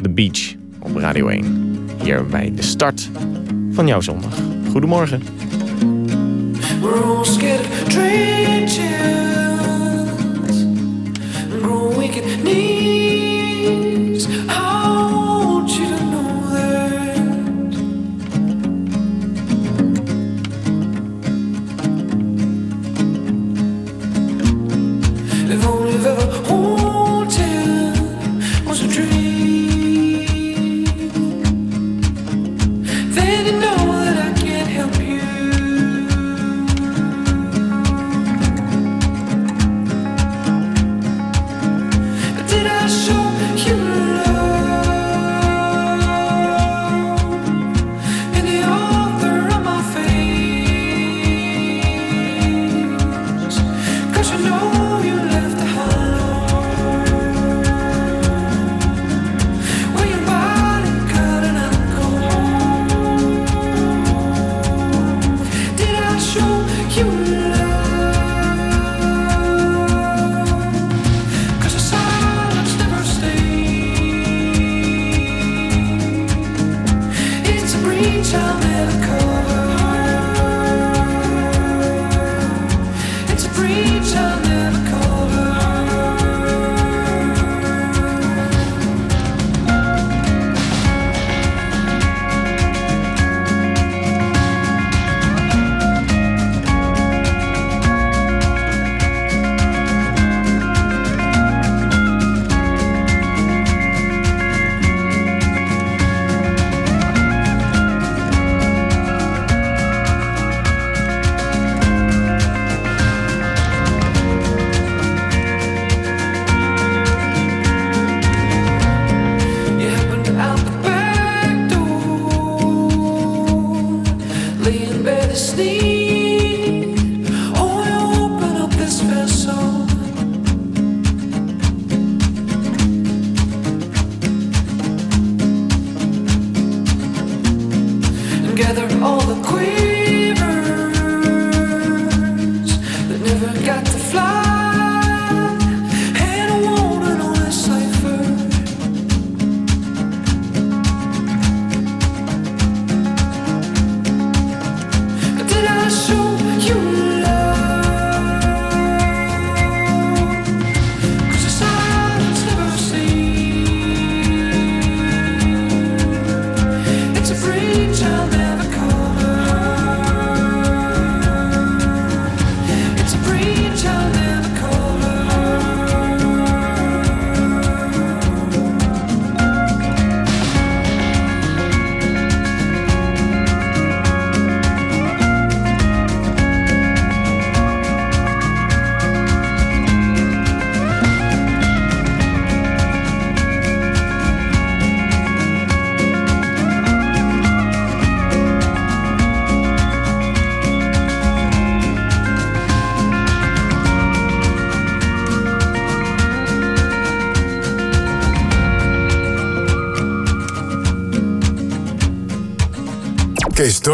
The Beach op Radio 1. Hier bij de start van jouw zondag. Goedemorgen.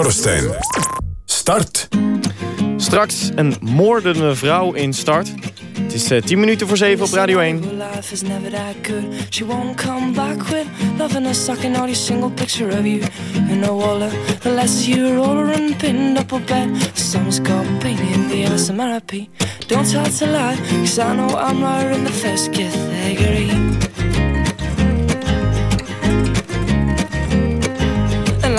Dorrestein. Start. Straks een moordende vrouw in start. Het is eh, 10 minuten voor 7 op Radio 1. life is never that good. She won't come back with loving a sucking all single picture of you. And no wall the less you roll her and pinned up a bed. Sun's got pain in the some therapy. Don't try to lie, cause I know I'm right in the first category.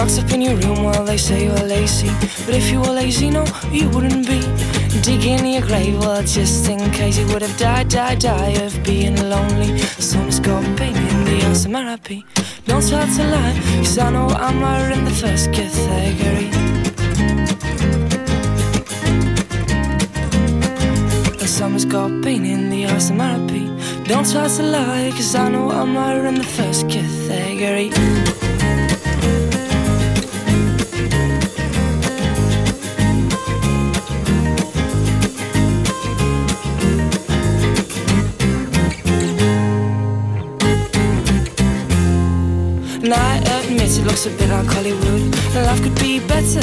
Locked up in your room while they say you're lazy. But if you were lazy, no, you wouldn't be. digging your grave, well, just in case you would have died, died, died of being lonely. Someone's got pain in the I'm happy. Don't try to lie, cause I know I'm right in the first category. And someone's got pain in the I'm happy. Don't try to lie, cause I know I'm right in the first category. Looks a bit like Hollywood. Life could be better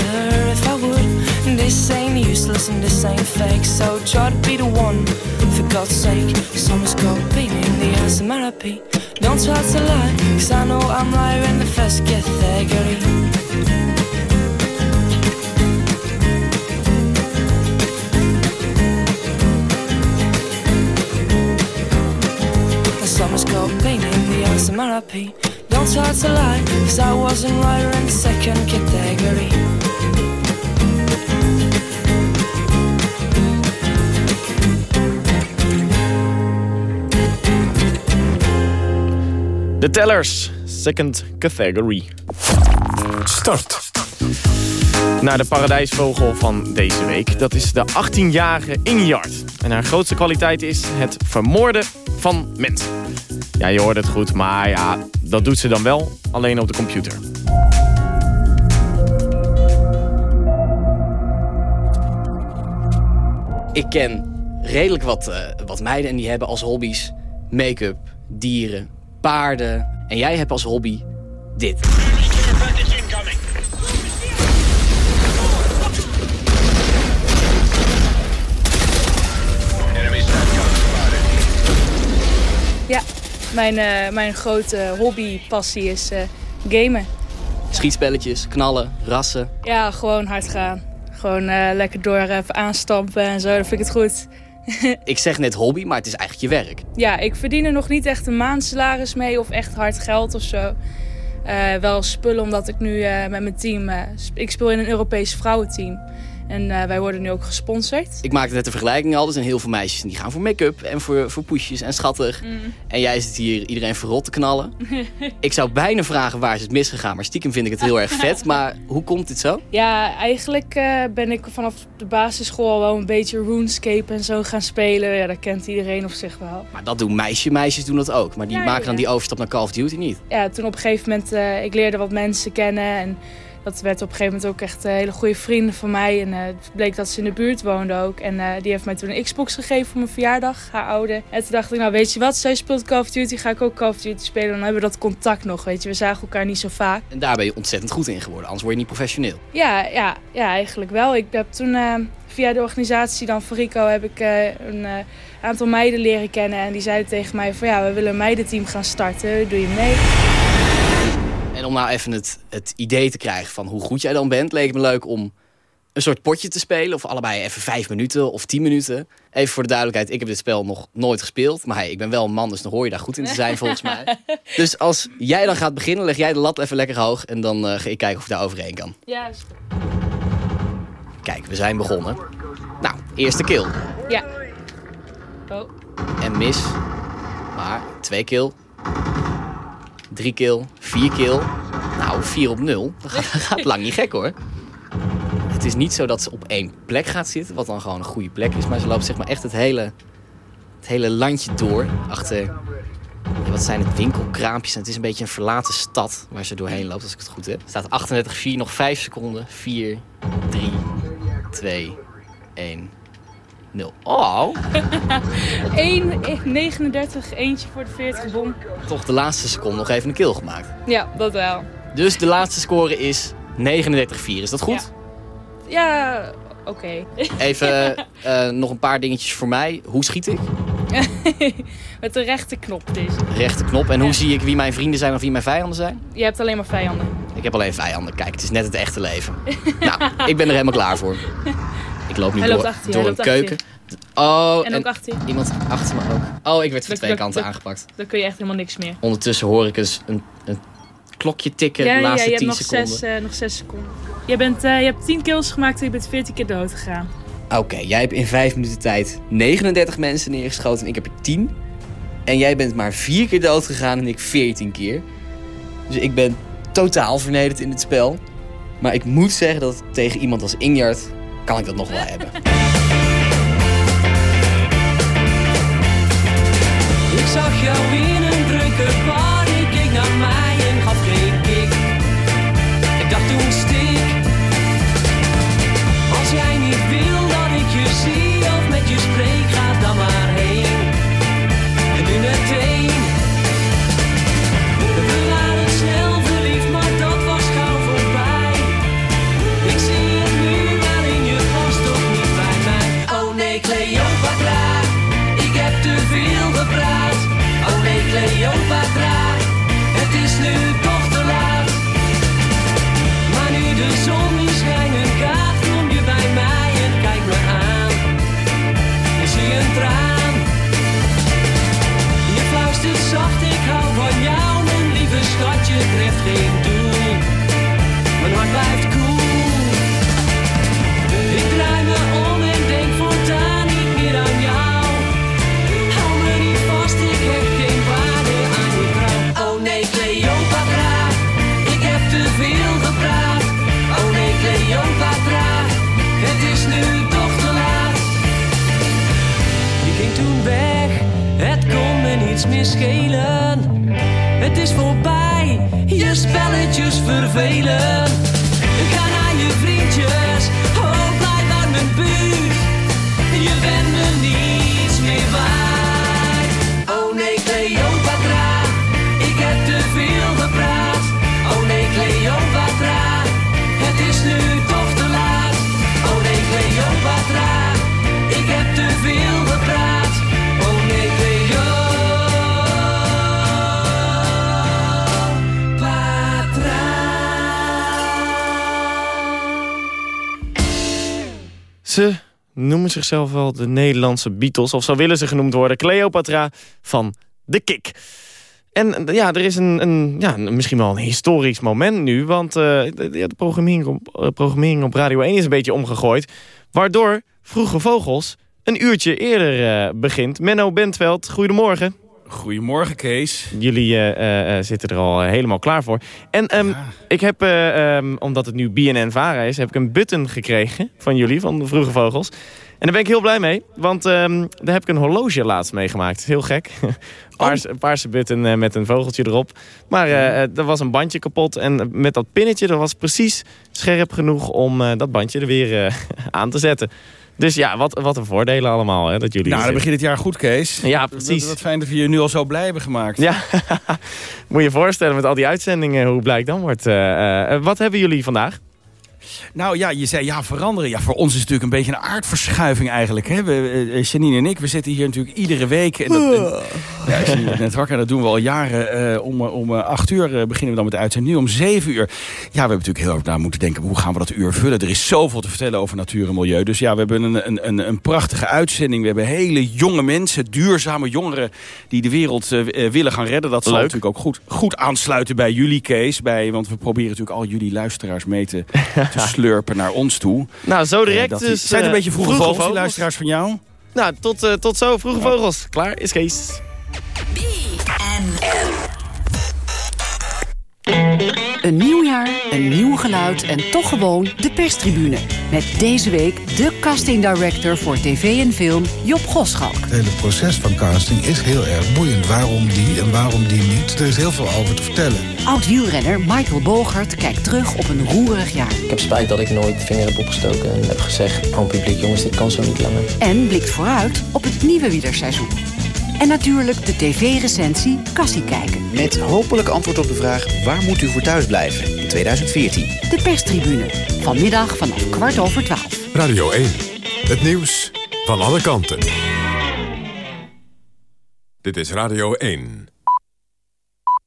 if I would. And this ain't useless and this ain't fake. So try to be the one, for God's sake. Someone's got pain in the ass, I'm happy. Don't try to lie, cause I know I'm right in the first category. And someone's got pain in the ass, happy. Don't try to lie, cause I wasn't right in the second category. De tellers, second category. Start. Naar de paradijsvogel van deze week. Dat is de 18-jarige Ingjard. En haar grootste kwaliteit is het vermoorden van mensen. Ja, je hoort het goed, maar ja, dat doet ze dan wel alleen op de computer. Ik ken redelijk wat, eh, wat meiden en die hebben als hobby's make-up, dieren, paarden. En jij hebt als hobby dit. Mijn, eh, mijn grote hobby, passie is eh, gamen. Schietspelletjes, knallen, rassen. Ja, gewoon hard gaan. Gewoon eh, lekker door even aanstampen en zo, dan vind ik het goed. (laughs) Ik zeg net hobby, maar het is eigenlijk je werk. Ja, ik verdien er nog niet echt een maandsalaris mee of echt hard geld of zo. Wel spullen omdat ik nu met mijn team... sp- ik speel in een Europees vrouwenteam. En eh, wij worden nu ook gesponsord. Ik maakte net de vergelijking al. Er zijn heel veel meisjes die gaan voor make-up en voor, voor poesjes en schattig. Mm. En jij zit hier iedereen verrot te knallen. (laughs) Ik zou bijna vragen waar is het misgegaan, maar stiekem vind ik het heel erg vet. (laughs) Maar hoe komt dit zo? Ja, eigenlijk eh, ben ik vanaf de basisschool al wel een beetje RuneScape en zo gaan spelen. Ja, dat kent iedereen op zich wel. Maar dat doen meisjes, meisjes doen dat ook. Maar die Ja, maken dan die overstap naar Call of Duty niet. ja, toen op een gegeven moment, eh, ik leerde wat mensen kennen. En dat werd op een gegeven moment ook echt eh, hele goede vrienden van mij. En eh, het bleek dat ze in de buurt woonden ook. En eh, die heeft mij toen een Xbox gegeven voor mijn verjaardag, haar oude. En toen dacht ik, nou weet je wat, zij speelt Call of Duty, ga ik ook Call of Duty spelen. Dan hebben we dat contact nog, weet je. We zagen elkaar niet zo vaak. En daar ben je ontzettend goed in geworden, anders word je niet professioneel. Ja, ja, ja, eigenlijk wel. Ik heb toen via de organisatie dan van Rico heb ik een aantal meiden leren kennen. En die zeiden tegen mij van ja, we willen een meidenteam gaan starten. Doe je mee? En om nou even het, het idee te krijgen van hoe goed jij dan bent, leek het me leuk om een soort potje te spelen. Of allebei even vijf minuten of tien minuten. Even voor de duidelijkheid, ik heb dit spel nog nooit gespeeld. Maar hey, ik ben wel een man, dus dan hoor je daar goed in te zijn volgens mij. (laughs) Dus als jij dan gaat beginnen, leg jij de lat even lekker hoog. En dan eh, ga ik kijken of ik daar overheen kan. Ja, goed. Kijk, we zijn begonnen. Nou, eerste kill. Ja. Oh. En mis. Maar twee kill. Drie kill. Vier kill. Nou, vier op nul. (laughs) Dat gaat, lang niet gek hoor. Het is niet zo dat ze op één plek gaat zitten, wat dan gewoon een goede plek is. Maar ze loopt zeg maar echt het hele, het hele landje door. Achter, wat zijn het, winkelkraampjes. En het is een beetje een verlaten stad waar ze doorheen loopt, als ik het goed heb. Staat 38-4, nog 5 seconden. 4, 3, 2, 1, 0. Oh, (laughs) 1, 39, eentje voor de 40 bom. toch de laatste seconde nog even een kill gemaakt. Ja, dat wel. Dus de laatste score is 39-4. Is dat goed? Ja, oké. (laughs) Even eh, nog een paar dingetjes voor mij. Hoe schiet ik? (laughs) Met de rechte knop dus. Rechte knop. En hoe zie ik wie mijn vrienden zijn of wie mijn vijanden zijn? Je hebt alleen maar vijanden. Ik heb alleen vijanden. Kijk, het is net het echte leven. nou, ik ben er helemaal klaar voor. Loop nu Hij door, loopt door hij een loopt keuken. Oh, En ook achter. Iemand achter me ook. Oh, ik werd van twee kanten dat- aangepakt. Dan kun je echt helemaal niks meer. Ondertussen hoor ik eens een, een klokje tikken ja, de ja, laatste je hebt 10 nog seconden. zes, eh, nog zes seconden. Je, bent, eh, je hebt 10 kills gemaakt en je bent 14 keer dood gegaan. Oké, jij hebt in vijf minuten tijd 39 mensen neergeschoten en ik heb er 10. En jij bent maar vier keer dood gegaan en ik 14 keer. Dus ik ben totaal vernederd in het spel. Maar ik moet zeggen dat tegen iemand als Injard kan ik dat nog wel hebben. Ik zag jou in noemen zichzelf wel de Nederlandse Beatles. Of zo willen ze genoemd worden. Cleopatra van de Kik. En ja, er is een, een, ja, misschien wel een historisch moment nu. Want eh, de, ja, de programmering, op, eh, programmering op Radio 1 is een beetje omgegooid. Waardoor Vroege Vogels een uurtje eerder eh, begint. Menno Bentveld, goedemorgen. Goedemorgen, Kees. Jullie zitten er al helemaal klaar voor. En ehm, ik heb, eh, ehm, omdat het nu BNN-Vara is... heb ik een button gekregen van jullie, van de Vroege Vogels. En daar ben ik heel blij mee, want ehm, daar heb ik een horloge laatst meegemaakt. Heel gek. (laughs) Paarse, paarse button eh, met een vogeltje erop. Maar eh, er was een bandje kapot en met dat pinnetje... dat was precies scherp genoeg om dat bandje er weer (laughs) aan te zetten. Dus ja, wat, wat een voordelen allemaal, hè, dat jullie Nou, dan begint het jaar goed, Kees. Ja, precies. Wat, wat fijn dat we je nu al zo blij hebben gemaakt. Ja, (laughs) moet je je voorstellen met al die uitzendingen hoe blij ik dan word. Eh, wat hebben jullie vandaag? Nou ja, je zei ja, veranderen. Ja, voor ons is het natuurlijk een beetje een aardverschuiving eigenlijk. Hè? We, eh, Janine en ik, we zitten hier natuurlijk iedere week. En dat, en- ja, ik zie je net wakker. Dat doen we al jaren. eh, om, eh, om eh, acht uur eh, beginnen we dan met de uitzending. Nu om zeven uur. Ja, we hebben natuurlijk heel erg naar moeten denken. Hoe gaan we dat uur vullen? Er is zoveel te vertellen over natuur en milieu. Dus ja, we hebben een, een, een, een prachtige uitzending. We hebben hele jonge mensen, duurzame jongeren... die de wereld eh, eh, willen gaan redden. Dat zal Leuk. natuurlijk ook goed, goed aansluiten bij jullie, Kees. Bij, want we proberen natuurlijk al jullie luisteraars mee te, (laughs) te slurpen naar ons toe. Nou, zo direct Eh, die- dus, Zijn er een eh, beetje vroege, vroege vogels, die luisteraars van jou? Nou, tot, eh, tot zo. Vroege vogels. Klaar is Kees. Een nieuw jaar, een nieuw geluid en toch gewoon de perstribune. Met deze week de casting director voor tv en film Job Goschalk. Het hele proces van casting is heel erg boeiend. Waarom die en waarom die niet? Er is heel veel over te vertellen. Oud-wielrenner Michael Bogert kijkt terug op een roerig jaar. Ik heb spijt dat ik nooit de vinger heb opgestoken en heb gezegd... gewoon publiek, jongens, dit kan zo niet langer. En blikt vooruit op het nieuwe wielerseizoen. En natuurlijk de tv-recensie Kassie kijken. Met hopelijk antwoord op de vraag waar moet u voor thuis blijven in 2014. De perstribune. Vanmiddag vanaf kwart over twaalf. Radio 1. Het nieuws van alle kanten. Dit is Radio 1.